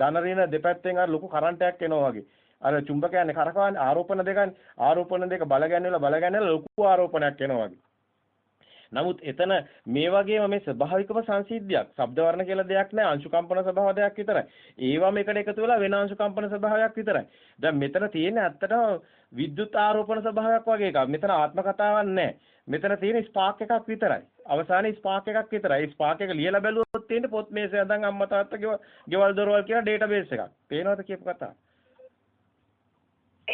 ධනරින දෙපැත්තෙන් අර ලොකු කරන්ට් එකක් එනවා වගේ. අර චුම්බකයන්නේ කරකවන්නේ ආරෝපණ දෙකන්නේ ආරෝපණ දෙක බල ගැන්වෙලා බල ගැන්වෙලා ලොකු ආරෝපණයක් එනවා වගේ. නමුත් එතන මේ වගේම මේ ස්වභාවිකම සංසිද්ධියක්. ශබ්ද වර්ණ කියලා දෙයක් නැහැ. අංශු කම්පන ස්වභාව දෙයක් විතරයි. ඒවම එකට එකතු වෙලා වෙන අංශු කම්පන ස්වභාවයක් විතරයි. දැන් මෙතන තියෙන්නේ ඇත්තටම විද්‍යුත් ආරෝපණ ස්වභාවයක් වගේ එකක්. මෙතන ආත්ම කතාවක් නැහැ. මෙතන තියෙන ස්පාර්ක් එකක් විතරයි. අවසානයේ ස්පාර්ක් එකක් විතරයි. ස්පාර්ක් එක ලියලා බැලුවොත් තියෙන්නේ පොත් මේසේ අඳන් අම්මා තාත්තා ගෙවල් දොරවල් කියන ඩේටාබේස් එකක්. පේනවද කියපු කතාව?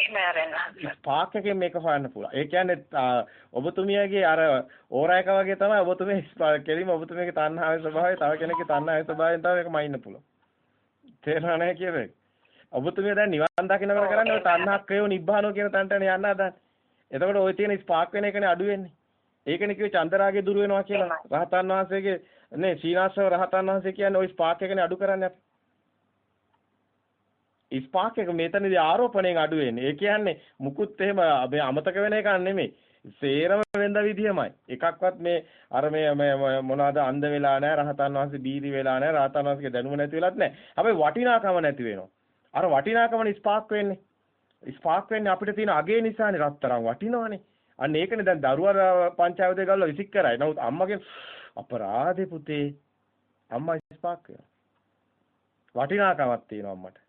එහෙම ආරෙන්න. ස්පාක් එකෙන් මේක හොයන්න පුළුවන්. ඒ කියන්නේ ඔබතුමියගේ අර ඕරා එක වගේ තමයි ඔබතුමිය කෙලිම ඔබතුමියගේ තණ්හාවේ ස්වභාවය තව කෙනෙක්ගේ තණ්හාවේ ස්වභාවයෙන් තමයි මේක මයින්න පුළුවන්. තේරෙනව නැහැ කියන්නේ. ඔබතුමිය දැන් නිවන් දකින්නකොට කරන්නේ ඔය තණ්හක්කයෝ නිබ්බානෝ කියන තැනටනේ යන්න හදන්නේ. එතකොට ওই තියෙන ස්පාක් වෙන එකනේ අඩු වෙන්නේ. ඒකනේ කිව්වේ චන්දරාගේ දුර වෙනවා කියලා. රහතන් වහන්සේගේ නේ සීනාසව රහතන් වහන්සේ කියන්නේ ওই ස්පාක් එකනේ අඩු කරන්නේ අපි. ස්පාක් එක මෙතනදී ආරෝපණයෙන් අඩු වෙන්නේ. ඒ කියන්නේ මුකුත් එහෙම මේ අමතක වෙන එකක් නෙමෙයි. සේරම වෙනද විදියමයි. එකක්වත් මේ අර මේ මොනවාද අන්ධ වෙලා නැහැ, රහතන් වහන්සේ බීරි වෙලා නැහැ, රහතන් වහන්සේගේ දැනුම නැති වෙලත් නැහැ. හැබැයි වටිනාකම නැති වෙනවා. අර වටිනාකමනේ ස්පාක් වෙන්නේ. ස්පාක් වෙන්නේ අපිට තියෙන අගේ නිසානේ රත්තරන් වටිනවනේ. අන්න ඒකනේ දැන් දරුවා පංචායතේ ගල්ලා විසික් කරයි. නමුත් අම්මගෙන් අපරාධේ පුතේ අම්මා ස්පාක් වෙනවා. වටිනාකමක් තියෙනවා අම්මට.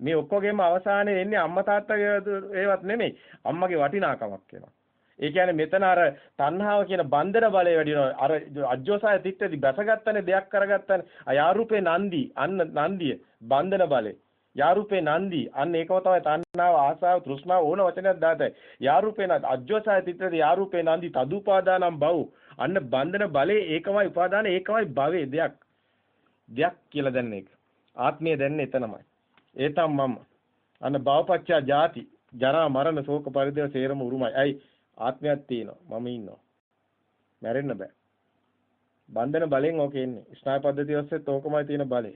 මේ ඔක්කොගෙම අවසානයේ එන්නේ අම්මා තාත්තගේ ඒවත් නෙමෙයි අම්මගේ වටිනාකමක් වෙනවා. ඒ කියන්නේ මෙතන අර තණ්හාව කියන බන්ධන බලය වැඩි වෙනවා. අර අජ්ජෝසාය තිත්තේදී බැසගත්තනේ දෙයක් කරගත්තනේ. අයාරූපේ නන්දි අන්න නන්දිය බන්ධන බලය. යාරූපේ නන්දි අන්න ඒකම තමයි තණ්හාව ආසාව තෘෂ්ණාව ඕන වචනයක් දාතයි. යාරූපේ නන්දි අජ්ජෝසාය තිත්තේදී යාරූපේ නන්දි තදුපාදානම් බව්. අන්න බන්ධන බලේ ඒකමයි උපාදාන ඒකමයි භවේ දෙයක්. දෙයක් කියලා දැනන එක. ආත්මය දැනන්නේ එතනමයි. ඒතම් මම අන්න භවපච්චා ජාති ජරා මරණ ශෝක පරිදේව සේරම උරුමයි. අයි ආත්මයක් තියෙනවා. මම ඉන්නවා. මැරෙන්න බෑ. බන්ධන බලෙන් ඕක එන්නේ. ස්නායු පද්ධතිය ඔස්සේත් ඕකමයි තියෙන බලය.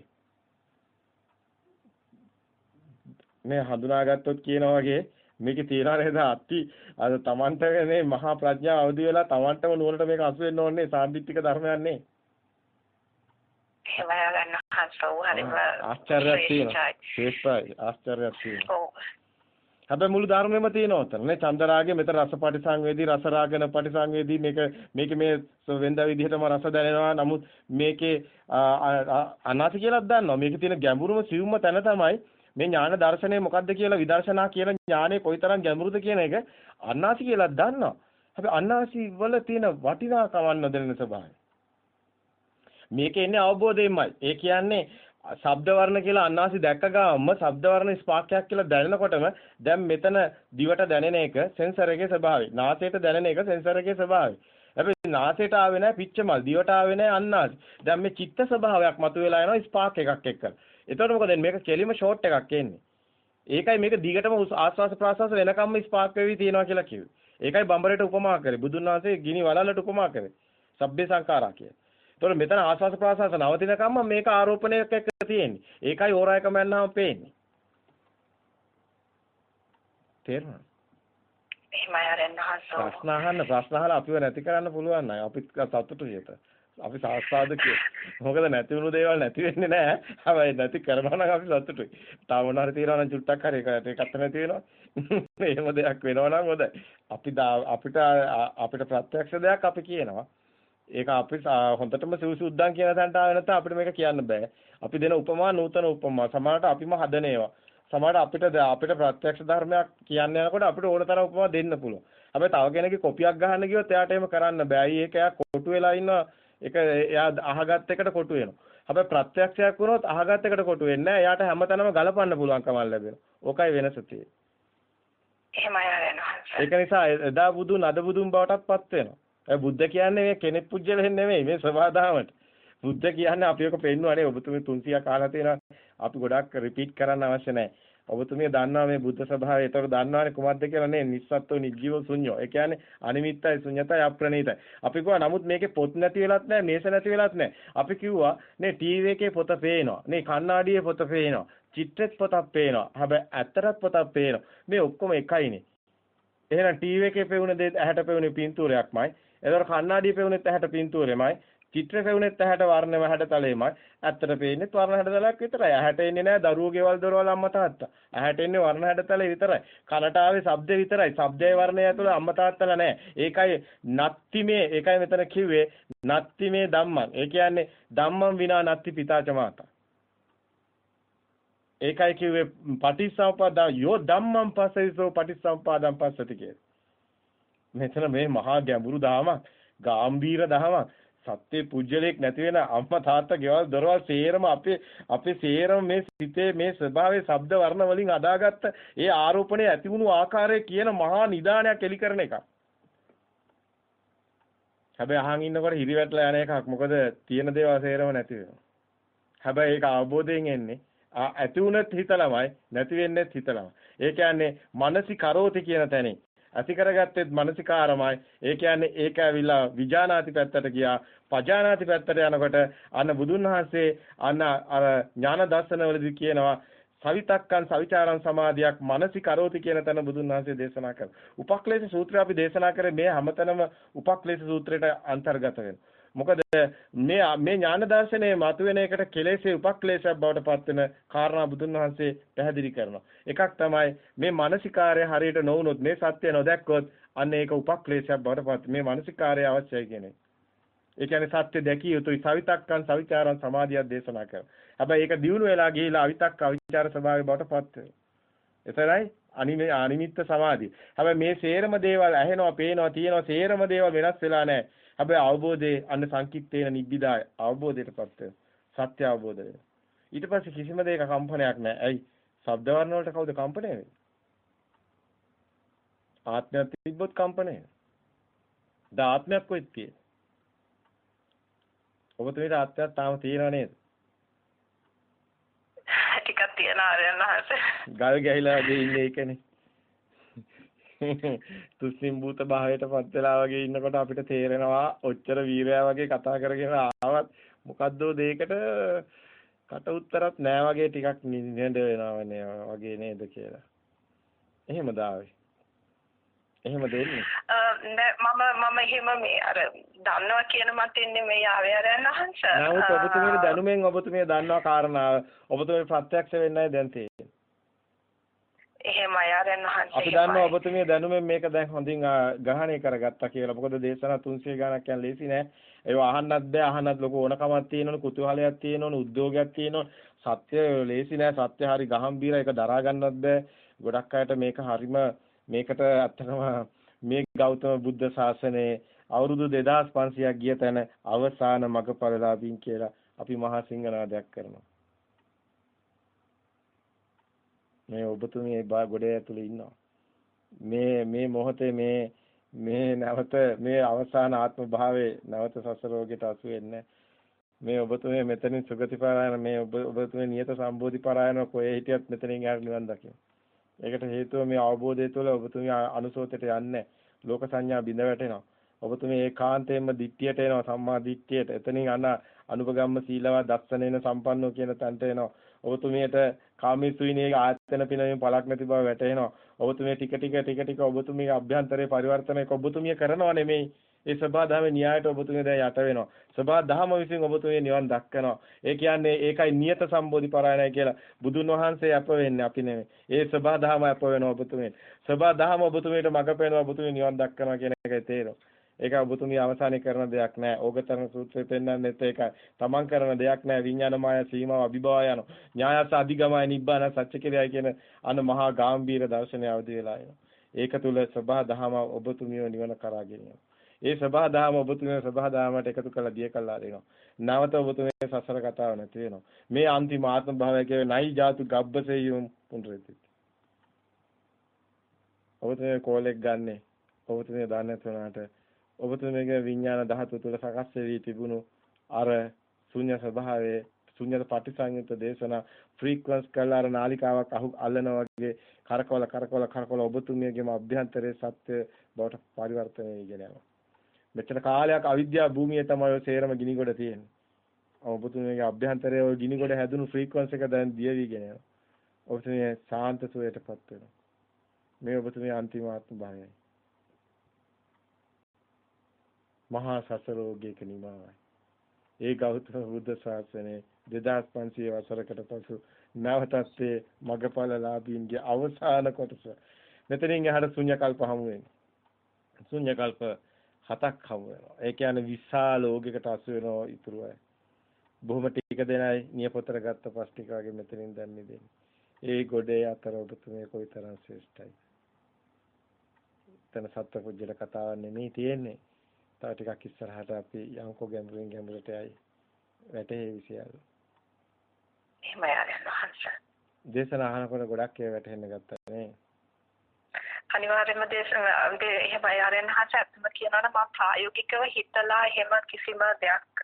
මේ හඳුනාගත්තොත් කියනවා වගේ මේකේ තියනවා නේද අත්ති අර තමන්ට මේ මහා ප්‍රඥාව අවදි වෙලා තමන්ටම නුවණට මේක අසු වෙන්න ඕනේ සාන්දිටික ධර්මයක් නේ. ආශ්චර්යයක් තියෙනවා. ශ්‍රේෂ්ඨයි ආශ්චර්යයක් තියෙනවා. හැබැයි මුළු ධර්මෙම තියෙනවා උතන. නේ චන්දරාගේ මෙතන රස පටිසංවේදී රස රාගන පටිසංවේදී මේක මේක මේ වෙනද විදිහටම රස දැනෙනවා. නමුත් මේකේ අනාති කියලාත් දන්නවා. මේකේ තියෙන ගැඹුරුම සිවුම තැන තමයි මේ ඥාන දර්ශනය මොකද්ද කියලා විදර්ශනා කියන ඥානෙ කොයිතරම් ගැඹුරුද කියන එක අනාසි කියලාත් දන්නවා. හැබැයි අනාසි වල තියෙන වටිනාකම නොදැනෙන ස්වභාවය මේකේ ඉන්නේ අවබෝධයෙන්මයි. ඒ කියන්නේ ශබ්ද වර්ණ කියලා අන්නාසි දැක්ක ගාම ශබ්ද වර්ණ ස්පාක්යක් කියලා දැනෙනකොටම දැන් මෙතන දිවට දැනෙන එක සෙන්සර් එකේ ස්වභාවය. නාසයට දැනෙන එක සෙන්සර් එකේ ස්වභාවය. හැබැයි නාසයට ආවේ නැහැ පිච්චමල්. දිවට ආවේ නැහැ අන්නාසි. දැන් මේ චිත්ත ස්වභාවයක් මතුවලා එනවා ස්පාක් එකක් එක්ක. එතකොට මොකද මේක කෙලිම ෂෝට් එකක් එන්නේ. ඒකයි මේක දිගටම ආස්වාස ප්‍රාස්වාස වෙනකම්ම ස්පාක් වෙවි තියෙනවා කියලා කිව්වේ. ඒකයි බම්බරේට උපමා කරේ. බුදුන් වහන්සේ ගිනි වලල්ලට උපමා කරේ. සබ්බේ සංඛාරා කියලා. ඒතකොට මෙතන ආස්වාස ප්‍රාසාස නවතිනකම්ම මේක ආරෝපණයක් එක්ක තියෙන්නේ. ඒකයි ඕරායකම යනවාම පේන්නේ. තේරුණා? එහෙමයි ආරෙන්නහසෝ. ප්‍රශ්න අහන්න ප්‍රශ්න අහලා අපිව නැති කරන්න පුළුවන් නයි. අපිත් සතුටු විදියට. අපි සාස්වාද කිය. මොකද නැති වුණු දේවල් නැති වෙන්නේ නැහැ. හැබැයි නැති කරනවා නම් අපි සතුටුයි. තව මොනවා හරි තියනවා නම් චුට්ටක් හරි ඒකට ඒකත් නැති වෙනවා. එහෙම දෙයක් වෙනවා නම් හොඳයි. අපි අපිට අපිට ප්‍රත්‍යක්ෂ දෙයක් අපි කියනවා. ඒක අපි හොඳටම සුසුද්දන් කියන තැනට ආව නැත්නම් අපිට මේක කියන්න බෑ. අපි දෙන උපමා නූතන උපමා. සමහරට අපිම හදන ඒවා. සමහරට අපිට අපිට ප්‍රත්‍යක්ෂ ධර්මයක් කියන්න යනකොට අපිට ඕන තරම් උපමා දෙන්න පුළුවන්. හැබැයි තව කෙනෙක්ගේ කොපියක් ගහන්න ගියොත් එයාට එහෙම කරන්න බෑ. ඒක එයා කොටු වෙලා ඉන්න ඒක එයා අහගත් එකට කොටු වෙනවා. හැබැයි ප්‍රත්‍යක්ෂයක් වුණොත් අහගත් එකට කොටු වෙන්නේ නැහැ. එයාට හැමතැනම ගලපන්න පුළුවන් කමක් ලැබෙනවා. ඕකයි වෙනස තියෙන්නේ. එහෙමයි ආරයන්වහන්ස. ඒක නිසා එදා බුදුන් අද බුදුන් බවටත්පත් වෙනවා. ඒ බුද්ධ කියන්නේ මේ කෙනෙක් පුජ්‍යලෙන් නෙමෙයි මේ සබහාදාමට. බුද්ධ කියන්නේ අපි ඔක පෙන්වන්නේ ඔබතුමී 300 කාලා තියෙනවා. අපි ගොඩක් රිපීට් කරන්න අවශ්‍ය නැහැ. ඔබතුමිය දන්නවා මේ බුද්ධ ස්වභාවය. ඒතකොට දන්නවානේ කුමක්ද කියලා නේ නිස්සත්තු නිජීව ශුන්‍යෝ. ඒ කියන්නේ අනිමිත්තයි ශුන්‍යතයි අප්‍රණීතයි. අපි කිව්වා නමුත් මේකේ පොත් නැති වෙලත් නැහැ, මේස නැති වෙලත් නැහැ. අපි කිව්වා නේ ටීවී එකේ පොත පේනවා. නේ කණ්ණාඩියේ පොත පේනවා. චිත්‍රෙත් පොතක් පේනවා. හැබැයි ඇත්තටත් පොතක් පේනවා. මේ ඔක්කොම එකයිනේ. එහෙනම් ටීවී එකේ පෙවුන දේ ඇහැට පෙවුනේ පින්තූරයක්මයි. ඒතකොට කණ්ණාඩියේ පෙවුනෙත් ඇහැට පින්තූරෙමයි. චිත්‍ර පෙවුනෙත් ඇහැට වර්ණම ඇහැට තලෙමයි. ඇත්තට පේන්නේ වර්ණ හැඩ තලයක් විතරයි. ඇහැට එන්නේ නැහැ දරුවෝ ගෙවල් දොරවල් අම්මා තාත්තා. ඇහැට එන්නේ වර්ණ හැඩ තලේ විතරයි. කනට ආවේ ශබ්ද විතරයි. ශබ්දයේ වර්ණය ඇතුළ අම්මා තාත්තලා නැහැ. ඒකයි නත්තිමේ ඒකයි මෙතන කිව්වේ නත්තිමේ ධම්මං. ඒ කියන්නේ ධම්මං විනා නත්ති පිතාච මාතා. ඒකයි කිව්වේ පටිච්චසමුප්පාදා යෝ ධම්මං පස්සයිසෝ පටිච්චසමුපාදං පස්සති කියේ. මෙතන මේ මහා ගැඹුරු දහමක්, ගාම්භීර දහමක්. සත්‍ය පුජ්‍යලයක් නැති වෙන අම්මා තාත්තා ගෙවල් දොරවල් සේරම අපේ අපේ සේරම මේ සිතේ මේ ස්වභාවයේ ශබ්ද වර්ණ වලින් අදාගත්ත ඒ ආරෝපණය ඇති වුණු ආකාරය කියන මහා නිදානයක් එලි කරන එකක්. හැබැයි අහන් ඉන්නකොට හිරි වැටලා යන එකක්. මොකද තියෙන දේවල් සේරම නැති වෙනවා. හැබැයි ඒක අවබෝධයෙන් එන්නේ ඇති වුණත් හිතලමයි නැති වෙන්නෙත් හිතලමයි. ඒ කියන්නේ මනසි කරෝති කියන තැනින් ඇති කරගත්තෙත් මානසිකාරමයි. ඒ කියන්නේ ඒක ඇවිල්ලා විජානාති පැත්තට ගියා. පජානාති පැත්තට යනකොට අන්න බුදුන් වහන්සේ අන්න අර ඥාන දර්ශනවලදී කියනවා සවිතක්කං සවිචාරං සමාධියක් මානසිකරෝති කියන තැන බුදුන් වහන්සේ දේශනා කරා. උපක්ලේශ සූත්‍රය අපි දේශනා කරේ මේ හැමතැනම උපක්ලේශ සූත්‍රයට අන්තර්ගත වෙනවා. මොකද මේ මේ ඥාන දර්ශනයේ මතුවෙන එකට කෙලෙසේ උපක්ලේශයක් බවට පත් වෙන කාරණා බුදුන් වහන්සේ පැහැදිලි කරනවා. එකක් තමයි මේ මානසිකාර්ය හරියට නොවුනොත් මේ සත්‍ය නොදැක්කොත් අන්න ඒක උපක්ලේශයක් බවට පත් මේ මානසිකාර්ය අවශ්‍යයි කියන්නේ. ඒ කියන්නේ සත්‍ය දැකිය යුතුයි සවිතක්කන් සවිචාරන් සමාධියක් දේශනා කරනවා. හැබැයි ඒක දියුණු වෙලා ගිහිලා අවිතක්ක අවිචාර ස්වභාවය බවට පත් වෙනවා. එතරයි අනිමේ අනිමිත්ත සමාධිය. හැබැයි මේ සේරම දේවල් ඇහෙනවා, පේනවා, තියෙනවා සේරම දේවල් වෙනස් වෙලා නැහැ. හැබැයි අවබෝධයේ අන්න සංකිට්ඨේන නිබ්බිදාය අවබෝධයටපත් සත්‍ය අවබෝධ වෙන. ඊට පස්සේ කිසිම දෙයක කම්පනයක් නැහැ. ඇයි? ශබ්ද වර්ණ වලට කවුද කම්පණය වෙන්නේ? ආත්මයක් තිබ්බොත් කම්පණය. ද ආත්මයක් කොහෙද තියෙන්නේ? ඔබතුමීට ආත්මයක් තාම තියෙනව නේද? ටිකක් තියෙන ආරයන් වහන්සේ. ගල් ගැහිලා වගේ ඉන්නේ ඒකනේ. තුස්සින් භූත භාවයට පත් වෙලා වගේ ඉන්නකොට අපිට තේරෙනවා ඔච්චර වීරයා වගේ කතා කරගෙන ආවත් මොකද්දෝ දෙයකට කට උත්තරත් නෑ වගේ ටිකක් නිඳ වෙනවා වගේ නේද කියලා. එහෙමද ආවේ? එහෙම දෙන්නේ. මම මම එහෙම මේ අර දන්නවා කියන මතින්නේ මේ ආවේ අරයන් අහංශ. නමුත් ඔබතුමීගේ දැනුමෙන් ඔබතුමී දන්නවා කාරණාව. ඔබතුමී ප්‍රත්‍යක්ෂ වෙන්නයි දැන් තියෙන්නේ. එහෙමයි ආරයන් වහන්සේ. අපි දන්නවා ඔබතුමිය දැනුමෙන් මේක දැන් හොඳින් ග්‍රහණය කරගත්තා කියලා. මොකද දේශනා 300 ගණක් යන ලේසි නෑ. ඒව අහන්නත් බෑ. අහන්නත් ලොකු ඕනකමක් තියෙනවනේ, කුතුහලයක් තියෙනවනේ, උද්‍යෝගයක් තියෙනවනේ. සත්‍ය ලේසි නෑ. සත්‍ය හරි ගහම්බීර ඒක දරා ගන්නවත් බෑ. ගොඩක් අයට මේක හරිම මේකට ඇත්තටම මේ ගෞතම බුද්ධ ශාසනයේ අවුරුදු 2500ක් ගිය තැන අවසාන මගපරලාභින් කියලා අපි මහා සිංහනාදයක් කරනවා. මේ ඔබතුමිය ගොඩේ ඇතුලේ ඉන්නවා. මේ මේ මොහොතේ මේ මේ නැවත මේ අවසාන ආත්ම භාවයේ නැවත සසර රෝගයට අසු වෙන්නේ මේ ඔබතුමිය මෙතනින් සුගති පාරායන මේ ඔබ ඔබතුමිය නියත සම්බෝධි පාරායන කොහේ හිටියත් මෙතනින් යාර නිවන් දකින්න. ඒකට හේතුව මේ අවබෝධය තුළ ඔබතුමිය අනුසෝතයට යන්නේ ලෝක සංඥා බිඳ වැටෙනවා. ඔබතුමිය ඒකාන්තයෙන්ම දිට්ඨියට එනවා සම්මා දිට්ඨියට. එතනින් අන අනුපගම්ම සීලවා දස්සනේන සම්පන්නෝ කියන තැනට එනවා. ඔබතුමියට කාමීසුයිනේ ආයතන පිනමින් පළක් නැති බව වැටහෙනවා. ඔබතුමිය ටික ටික ටික ටික ඔබතුමියගේ අභ්‍යන්තරේ පරිවර්තනයක ඔබතුමිය කරනව නෙමෙයි. ඒ සබා දහමේ න්‍යායට ඔබතුමිය දැන් යට වෙනවා. සබා දහම විසින් ඔබතුමිය නිවන් දක්කනවා. ඒ කියන්නේ ඒකයි නියත සම්බෝධි පරායනයි කියලා බුදුන් වහන්සේ අප වෙන්නේ අපි නෙමෙයි. ඒ සබා දහම අප වෙනවා ඔබතුමියට. සබා දහම ඔබතුමියට මඟ පෙන්වනවා ඔබතුමිය නිවන් දක්කනවා කියන එකයි තේරෙන්නේ. ඒක ඔබතුමිය අවසානයේ කරන දෙයක් නෑ. ඕගතරන සූත්‍රයේ පෙන්වන්නේත් ඒකයි. තමන් කරන දෙයක් නෑ. විඥාන මාය සීමාව අභිභව යන. ඥායස අධිගමයි නිබ්බාන සත්‍ය කියලායි කියන අන මහා ගාම්භීර දර්ශනය අවදි වෙලා එනවා. ඒක තුල සබා දහම ඔබතුමිය නිවන කරා ගෙනියනවා. ඒ සබහා දහම ඔබතුමිය සබහා දහමට එකතු කරලා දිය කළා දෙනවා. නැවත ඔබතුමිය සසර කතාව නැති වෙනවා. මේ අන්තිම ආත්ම භාවය කියන්නේ නයි ජාතු ගබ්බසෙයුම් පුනරෙති. ඔබතුමිය කෝලෙක් ගන්නෙ. ඔබතුමිය දන්නේ නැතුණාට ඔබතුමියගේ විඥාන ධාතු තුළ සකස් වෙවි තිබුණු අර ශුන්‍ය ස්වභාවයේ ශුන්‍යත පටිසංයුත් දේශනා ෆ්‍රීකවන්ස් කරලා අර නාලිකාවක් අහු අල්ලනවා වගේ කරකවල කරකවල කරකවල ඔබතුමියගේම අභ්‍යන්තරයේ සත්‍ය බවට පරිවර්තනය වෙගෙන යනවා. මෙච්චර කාලයක් අවිද්‍යාව භූමියේ තමයි ඔය සේරම ගිනිගොඩ තියෙන්නේ. ඔබතුමියගේ අභ්‍යන්තරයේ ওই ගිනිගොඩ හැදුණු ෆ්‍රීකවන්ස් එක දැන් දියවිගෙන යනවා. ඔබතුමිය සාන්ත සුවයටපත් වෙනවා. මේ ඔබතුමිය අන්තිම ආත්ම භාවයයි. මහා සසරෝගයක නිමාවයි. ඒ ගෞතම බුද්ධ ශාසනයේ 2500 වසරකට පසු නැවතත් මගපල ලාභීන්ගේ අවසාන කොටස. මෙතනින් එහාට ශුන්‍ය කල්ප හමු වෙන්නේ. ශුන්‍ය කල්ප හතක් හමු වෙනවා. ඒ කියන්නේ විශාල ලෝකයකට අසු වෙනවා ඉතුරු අය. බොහොම ටික දෙනයි නියපොතර ගත්ත පස් ටික වගේ මෙතනින් දැන්නේ දෙන්නේ. ඒ ගොඩේ අතර ඔබතුමේ කොයිතරම් ශ්‍රේෂ්ඨයි. එතන සත්පුජ්‍යල කතාවක් නෙමෙයි තියෙන්නේ. තව ටිකක් ඉස්සරහට අපි යම්කෝ ගැඹුරින් ගැඹුරට යයි. වැටේ විසියල්. එහෙමයි ආනන්ද. දේශන අහනකොට ගොඩක් ඒවා වැටහෙන්න ගත්තා නේ. අනිවාර්යයෙන්ම දේශ එහෙමයි ආරෙන්හස අත්ම කියනවා නම් මම ප්‍රායෝගිකව හිතලා එහෙම කිසිම දෙයක්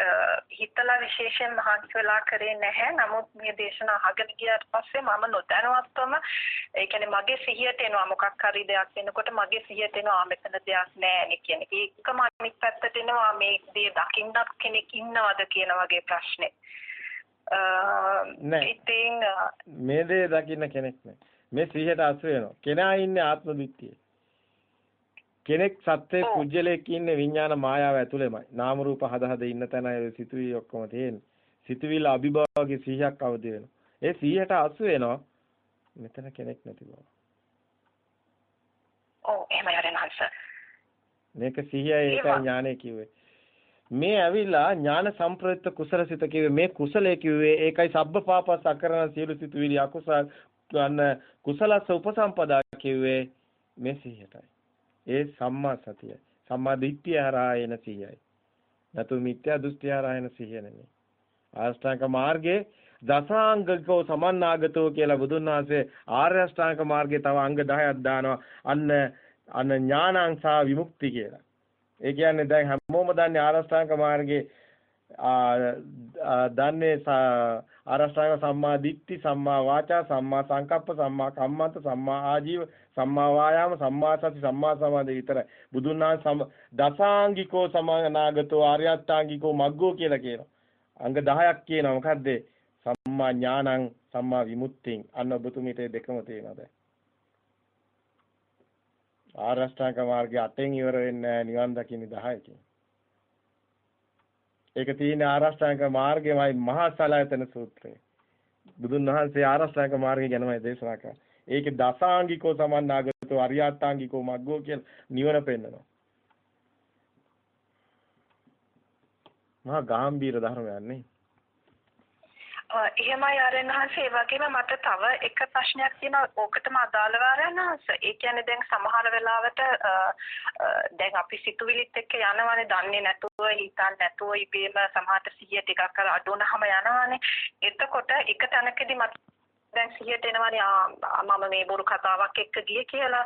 හිතලා විශේෂයෙන් මහන්සි වෙලා කරේ නැහැ. නමුත් මේ දේශන අහගෙන ගියාට පස්සේ මම නොදැනුවත්වම ඒ කියන්නේ මගේ සිහියට එනවා මොකක් හරි දෙයක් වෙනකොට මගේ සිහියට එනවා මෙතන දෙයක් නැහැ කියන එක. ඒකම අනිත් පැත්තට එනවා මේ දේ දකින්නත් කෙනෙක් ඉන්නවද කියන වගේ ප්‍රශ්නේ. නෑ. ඉතින් මේ දේ දකින්න කෙනෙක් නෑ. මේ සිහියට අසු වෙනවා. කෙනා ඉන්නේ ආත්ම දිට්ඨියේ. කෙනෙක් සත්‍යයේ කුජලයක් ඉන්නේ විඥාන මායාව ඇතුළෙමයි. නාම රූප හද හද ඉන්න තැනයි සිතුවිලි ඔක්කොම තියෙන්නේ. සිතුවිලි අභිභවගේ සිහියක් අවදි වෙනවා. ඒ සිහියට අසු වෙනවා. මෙතන කෙනෙක් නැති බව. ඔව් එහෙමයි අරනහස. මේක සිහියයි ඒකයි ඥානය කිව්වේ. මේ ඇවිල්ලා ඥාන සම්ප්‍රයුක්ත කුසලසිත කිව්වේ මේ කුසලයේ කිව්වේ ඒකයි සබ්බපාපස් අකරණ සියලු සිතුවිලි අකුසල ගන්න කුසලස්ස උපසම්පදා කිව්වේ මේ සිහියටයි. ඒ සම්මා සතියයි. සම්මා දිට්ඨිය හරහා එන සිහියයි. නතු මිත්‍යා දෘෂ්ටි හරහා එන සිහිය නෙමෙයි. ආස්ථාංග මාර්ගයේ දසාංගකෝ සමන්නාගතෝ කියලා බුදුන් වහන්සේ ආර්ය අෂ්ටාංග මාර්ගයේ තව අංග 10ක් දානවා. අන්න අන්න ඥානාංසා විමුක්ති කියලා. ඒ කියන්නේ දැන් හැමෝම දන්නේ ආර්ය අෂ්ටාංග මාර්ගයේ දන්නේ ආරෂ්ඨාංග සම්මා දිට්ඨි සම්මා වාචා සම්මා සංකප්ප සම්මා කම්මන්ත සම්මා ආජීව සම්මා වායාම සම්මා සති සම්මා සමාධි විතරයි බුදුන් වහන්සේ දසාංගිකෝ සමානාගතෝ ආර්යත්තාංගිකෝ මග්ගෝ කියලා කියනවා. අංග 10ක් කියනවා. මොකද්ද? සම්මා ඥානං සම්මා විමුක්තිං. අන්න ඔබතුමීට දෙකම තියෙනවා දැන්. ආරෂ්ඨාංග මාර්ගය අටෙන් ඉවර වෙන්නේ නිවන් දකින්නේ 10කින් ඒක තියෙන ආරෂ්ඨාංග මාර්ගයමයි මහා සලායතන සූත්‍රය. බුදුන් වහන්සේ ආරෂ්ඨාංග මාර්ගය ගැනමයි දේශනා කරන්නේ. ඒකේ දසාංගිකෝ සමන්නාගතෝ අරියාත්තාංගිකෝ මග්ගෝ කියලා නිවන පෙන්නනවා. මහා ගාම්භීර ධර්මයක් නේ. එහෙමයි ආරණහස ඒ වගේම මට තව එක ප්‍රශ්නයක් තියෙනවා ඕකටම අදාළව ආරණහස. ඒ කියන්නේ දැන් සමහර වෙලාවට දැන් අපි සිතුවිලිත් එක්ක යනවනේ දන්නේ නැතුව හිතන්නේ නැතුව ඉබේම සමහරට සිහිය ටිකක් අර අඩු වුනහම යනවනේ. එතකොට එක තැනකදී මට දැන් සිහියට එනවනේ මම මේ බොරු කතාවක් එක්ක ගියේ කියලා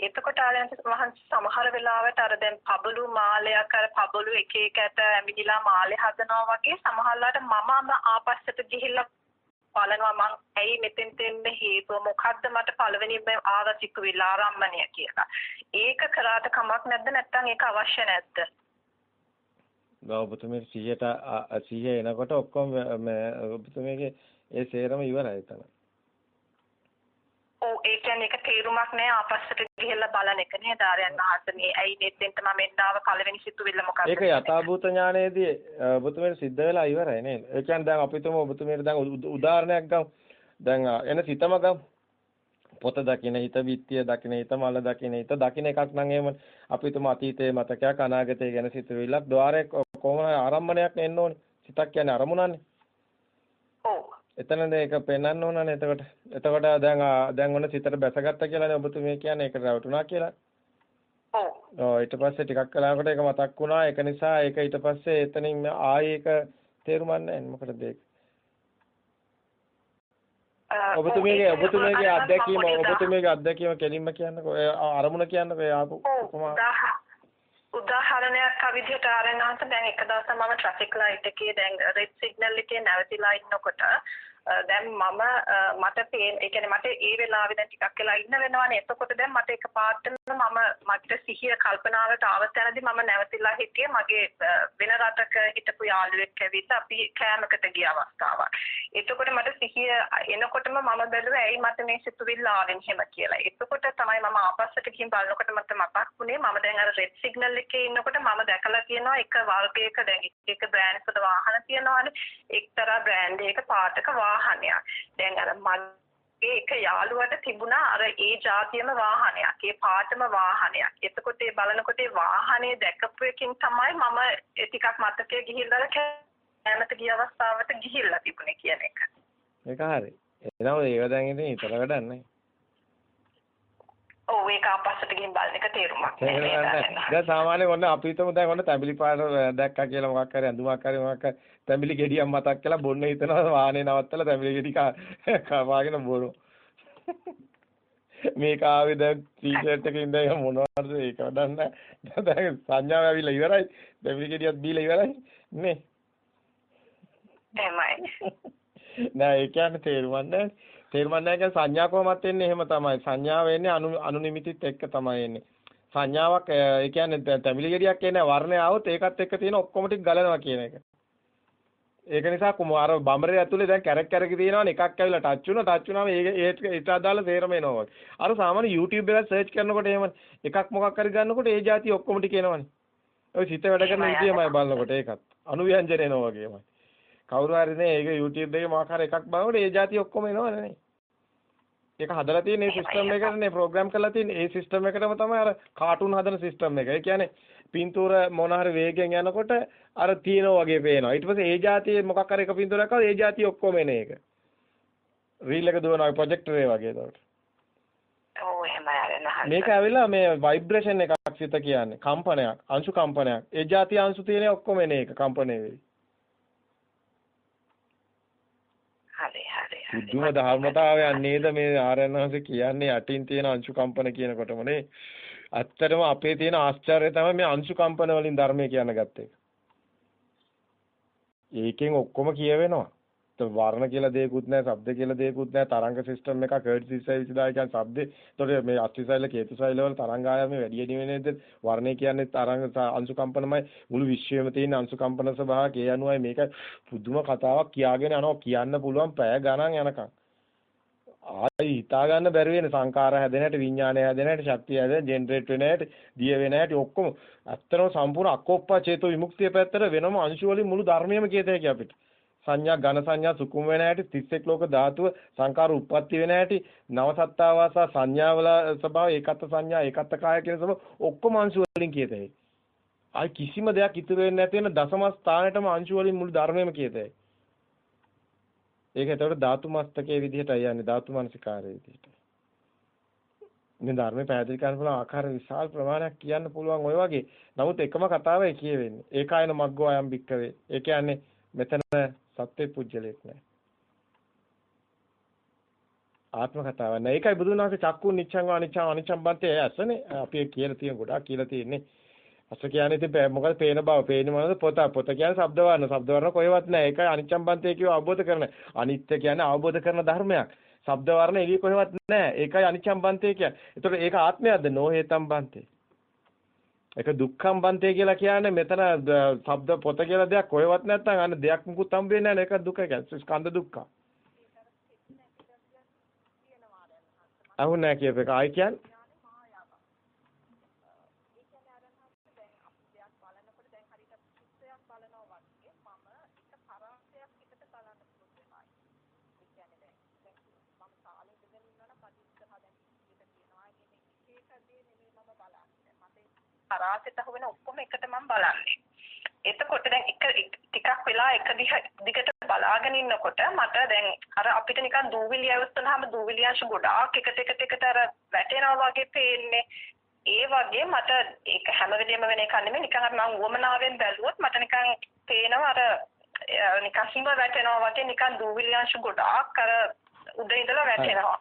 එතකොට ආරයන්ත වහන්සේ සමහර වෙලාවට අර දැන් පබළු මාලයක් අර පබළු එක එකට ඇමිදිලා මාලේ හදනවා වගේ සමහරලාට මමම ආපස්සට ගිහිල්ලා බලනවා මං ඇයි මෙතෙන්ට එන්න හේතුව මොකද්ද මට පළවෙනිම ආරචික විලා ආරම්මණය කියලා. ඒක කරාට කමක් නැද්ද නැත්නම් ඒක අවශ්‍ය නැද්ද? ඔබතුමේ 100ට 100 එනකොට ඔක්කොම ඔබතුමේගේ ඒ සේරම ඉවරයි එතන. ඒ කියන්නේ ඒක තේරුමක් නෑ ආපස්සට ගිහිල්ලා බලන එක නේද ආරයන් වහන්සේ ඇයි දෙත්තෙන්ට මම එන්නාව පළවෙනි සිතුවිල්ල මොකක්ද ඒක යථාභූත ඥානයේදී ඔබතුමීට සිද්ධ වෙලා ඉවරයි නේද? ඒ කියන්නේ දැන් අපි තුමු ඔබතුමීට දැන් උදාහරණයක් ගමු. දැන් එන සිතම ගමු. පොත දකින හිත විත්‍ය දකින හිත මල දකින හිත දකින එකක් නම් එහෙම අපි තුමු අතීතයේ මතකයක් අනාගතය ගැන සිතුවිල්ලක් ద్వාරයක් කොහොම ආරම්භණයක් එන්න ඕනේ. සිතක් කියන්නේ අරමුණන්නේ. ඔව්. එතනද ඒක පෙන්වන්න ඕනනේ එතකොට. එතකොට දැන් දැන් ඔන්න සිතට බැසගත්ත කියලානේ ඔබතුමිය කියන්නේ ඒකට රැවටුණා කියලා. ඔව්. ඔව් ඊට පස්සේ ටිකක් කලාවකට ඒක මතක් වුණා. ඒක නිසා ඒක ඊට පස්සේ එතනින් ආයේ ඒක තේරුම් ගන්න මොකටද ඒක? ඔබතුමියගේ ඔබතුමියගේ අත්දැකීම ඔබතුමියගේ අත්දැකීම කෙලින්ම කියන්නකෝ අරමුණ කියන්නකෝ ආපු උදාහරණයක් විදිහට ආරෙනාට දැන් එක දවසක් මම ට්‍රැෆික් ලයිට් එකේ දැන් රෙඩ් සිග්නල් එකේ නැවතිලා ඉන්නකොට දැන් මම මට පේන ඒ කියන්නේ මට ඒ වෙලාවේ දැන් ටිකක් වෙලා ඉන්න වෙනවනේ. එතකොට දැන් මට එකපාරටම මම මට සිහිය කල්පනාවට ආව තැනදී මම නැවතිලා හිටියේ මගේ වෙන රටක හිටපු යාළුවෙක් ඇවිත් අපි කෑමකට ගිය අවස්ථාවක්. එතකොට මට සිහිය එනකොටම මම බැලුවා ඇයි මට මේ සිතුවිල්ල ආවෙන් එහෙම කියලා. එතකොට තමයි මම ආපස්සට ගිහින් බලනකොට මට මතක් වුණේ මම දැන් අර රෙඩ් සිග්නල් එකේ ඉන්නකොට මම දැකලා තියෙනවා එක වර්ගයක දැන් එක බ්‍රෑන්ඩ්ස් වල වාහන තියෙනවානේ. එක්තරා බ්‍රෑන්ඩ් එකක පාටක වාහනයක්. දැන් අර මගේ එක යාළුවට තිබුණා අර ඒ જાතියම වාහනයක්. ඒ පාටම වාහනයක්. එතකොට ඒ බලනකොට ඒ වාහනේ දැකපු එකකින් තමයි මම ටිකක් මතකයේ ගිහිල්ලා කැමත ගිය අවස්ථාවට ගිහිල්ලා තිබුණේ කියන එක. ඒක හරි. එනවා ඒක දැන් ඉතින් ඉතල වැඩක් නැහැ. ඔව් ඒක අපස්සට ගිහින් බලන එක තේරුමක් නෑ. දැන් සාමාන්‍යයෙන් ඔන්න අපි හිතමු දැන් ඔන්න තැඹිලි පාට දැක්කා කියලා මොකක් හරි අඳුමක් හරි මොකක් හරි තැඹිලි ගෙඩියක් මතක් කළා බොන්න හිතනවා වාහනේ නවත්තලා තැඹිලි ගෙඩි කවාගෙන බොනවා. මේක ආවේ දැන් ටී-ෂර්ට් එකේ ඉඳන් මොනවද ඒක වඩන්න දැන් සංඥාව ඇවිල්ලා ඉවරයි. තැඹිලි ගෙඩියක් බීලා ඉවරයි නේ. එහෙමයි. නෑ ඒ කියන්නේ තේරුම් නැහැ. තේරුම් නැහැ කියන්නේ සංඥා කොහොමත් එන්නේ එහෙම තමයි. සංඥාව එන්නේ අනු අනුනිමිතිත් එක්ක තමයි එන්නේ. සංඥාවක් ඒ කියන්නේ තැඹිලි ගෙඩියක් එන්නේ වර්ණය આવොත් ඒකත් එක්ක තියෙන ඔක්කොම ටික ගලනවා කියන එක. ඒක නිසා කුමාර බඹරේ ඇතුලේ දැන් කැරක් කැරක තියෙනවනේ එකක් ඇවිල්ලා ටච් වුණා ටච් වුණාම ඒක ඒට අදාළ තේරම එනවා වගේ. අර සාමාන්‍ය YouTube එකක් සර්ච් කරනකොට එහෙම එකක් මොකක් හරි ගන්නකොට ඒ જાති ඔක්කොම ටික එනවනේ. ඔය සිත වැඩ කරන විදියමයි බලනකොට ඒකත්. අනුව්‍යංජන එනවා වගේමයි. කවුරු හරි නේ ඒක YouTube එකේ මොකක් හරි එකක් බලනකොට ඒ જાති ඔක්කොම එනවනේ. ඒක හදලා තියෙන මේ සිස්ටම් එකටනේ ප්‍රෝග්‍රෑම් කරලා තියෙන ඒ සිස්ටම් එකටම තමයි අර කාටුන් හදන සිස්ටම් එක. ඒ කියන්නේ පින්තූර මොන හරි වේගෙන් යනකොට අර තියෙනා වගේ පේනවා. ඊට පස්සේ ඒ જાතියේ මොකක් හරි එක පින්තූරයක් ආවද ඒ જાතිය ඔක්කොම එන එක. රීල් එක දුවනවා ප්‍රොජෙක්ටරේ වගේ ඒකට. ඔව් එහෙමයි අරනවා. මේක ඇවිල්ලා මේ ভাইබ්‍රේෂන් එකක් සිත කියන්නේ. කම්පනයක්, අංශු කම්පනයක්. ඒ જાතිය අංශු තියෙන ඔක්කොම එන එක කම්පණය වෙයි. හරි හරි හරි. බුදුම ධර්මතාවයන් නේද මේ ආරණවහන්සේ කියන්නේ යටින් තියෙන අංශු කම්පන කියනකොටමනේ. ඇත්තටම අපේ තියෙන ආශ්චර්යය තමයි මේ අංශු කම්පන වලින් ධර්මය කියන ගත්තේ. ඒකෙන් ඔක්කොම කියවෙනවා. වර්ණ කියලා දෙයක්වත් නැහැ, ශබ්ද කියලා දෙයක්වත් නැහැ, තරංග සිස්ටම් එකක් හර්ට් 62000 කියන්නේ ශබ්දේ. ඒතකොට මේ අත්විසයිල කේතුසයිල වල තරංග ආයාමේ වැඩි වැඩි වෙනේද? වර්ණේ කියන්නේ තරංග අංශු කම්පනමයි මුළු විශ්වයේම තියෙන අංශු කම්පන ස්වභාවයක්. ඒ අනුවයි මේක පුදුම කතාවක් කියාගෙන යනවා කියන්න පුළුවන් පැය ගණන් යනකම්. ආයි හිතා ගන්න බැරි වෙන සංකාර හැදෙන හැටි විඥානය හැදෙන හැටි ශක්තිය හැදෙන ජෙනරේට් වෙන හැටි දිය වෙන හැටි ඔක්කොම. ඇත්තටම සම්පූර්ණ අකෝප්පා චේතෝ විමුක්තිය පැත්තට වෙනම අංශු වලින් මුළු ධර්මයේම කියත හැකි අපිට. සංඥා ඝන සංඥා සුකුම වෙන හැටි 31 ලෝක ධාතුව සංකාර උප්පත්ති වෙන හැටි නව සත්තාවාසා සංඥාවල ස්වභාව ඒකත් සංඥා ඒකත් කාය කියන ස්වභාව ඔක්කොම අංශු වලින් කියත හැකි ආයි කිසිම දෙයක් ඉතුරු වෙන්නේ නැති වෙන දසම ස්ථානෙටම අංශු වලින් මුළු ධර්මයේම කියත හැකි ඒක එතකොට ධාතු මස්තකයේ විදිහටයි යන්නේ ධාතු මනසිකාරයේ විදිහට. මේ ධර්මයේ පැහැදිලි කරන්න පුළුවන් ආකාර විශාල ප්‍රමාණයක් කියන්න පුළුවන් ඔය වගේ. නමුත් එකම කතාවයි කියවෙන්නේ. ඒකායන මග්ගෝ අයම් බික්කවේ. ඒ කියන්නේ මෙතන සත්‍ය පුජ්‍යලයක් නෑ. ආත්ම කතාවක් නෑ. ඒකයි බුදුන් වහන්සේ චක්කු නිච්ඡං අනිච්ඡං අනිච්ඡං බන්තේ ඇසනේ. අපි කියලා තියෙන ගොඩාක් කියලා තියෙන්නේ. අස කියන්නේ ඉතින් මොකද පේන බව පේන්නේ මොනවද? පොත. පොත කියන්නේ ශබ්ද වර්ණ. ශබ්ද වර්ණ කොහෙවත් නැහැ ඒකයි අනිච්චම් බන්තේ කියව අවබෝධ කරන. අනිත්‍ය කියන්නේ අවබෝධ කරන ධර්මයක්. ශබ්ද වර්ණ එළිය කොහෙවත් නැහැ ඒකයි අනිච්චම් බන්තේ කියන්නේ. ඒතකොට ඒක ආත්මයක්ද? නොහේතම් බන්තේ ඒක දුක්ඛම් බන්තේ කියලා කියන්නේ මෙතන ශබ්ද පොත කියලා දෙයක් කොහෙවත් නැත්නම් අන්න දෙයක් මුකුත් හම්බ වෙන්නේ නැහැ ඒක දුක කියන්නේ. ස්කන්ධ දුක්ඛ. අහුන්නේ නැහැ කියප එක. ආයි කියන්නේ? පරාසෙට අහු වෙන ඔක්කොම එකට මම බලන්නේ. එතකොට දැන් එක ටිකක් වෙලා එක දිගට බලාගෙන ඉන්නකොට මට දැන් අර අපිට නිකන් දූවිලි ඇවිස්සනහම දූවිලි අංශ ගොඩාක් එකට එකට එකට අර වැටෙනවා වගේ පේන්නේ. ඒ වගේ මට ඒක හැම වෙලෙම වෙන එකක් නෙමෙයි නිකන් අර මම උවමනාවෙන් බැලුවොත් මට නිකන් පේනවා අර නිකන් හිම වැටෙනවා වගේ නිකන් දූවිලි අංශ ගොඩාක් අර උඩ ඉඳලා වැටෙනවා.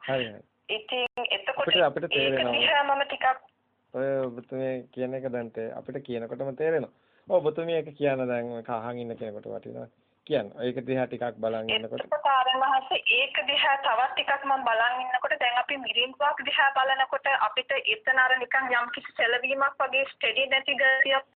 ඉතින් එතකොට. ඒක දිහා මම ටිකක් ඔය ඔබතුමී කියන එක දැන් අපිට කියනකොටම තේරෙනවා. ඔව් ඔබතුමී ඒක කියන දැන් කහන් ඉන්න කෙනෙකුට වටිනවා. කියන්න. ඒක දිහා ටිකක් බලන් ඉන්නකොට. එතකොට ආරණහස ඒක දිහා තවත් ටිකක් මම බලන් ඉන්නකොට දැන් අපි මිරින්ඩාක් දිහා බලනකොට අපිට එතන අර නිකන් යම් කිසි සැලවීමක් වගේ ස්ටෙඩි නැති ගතියක්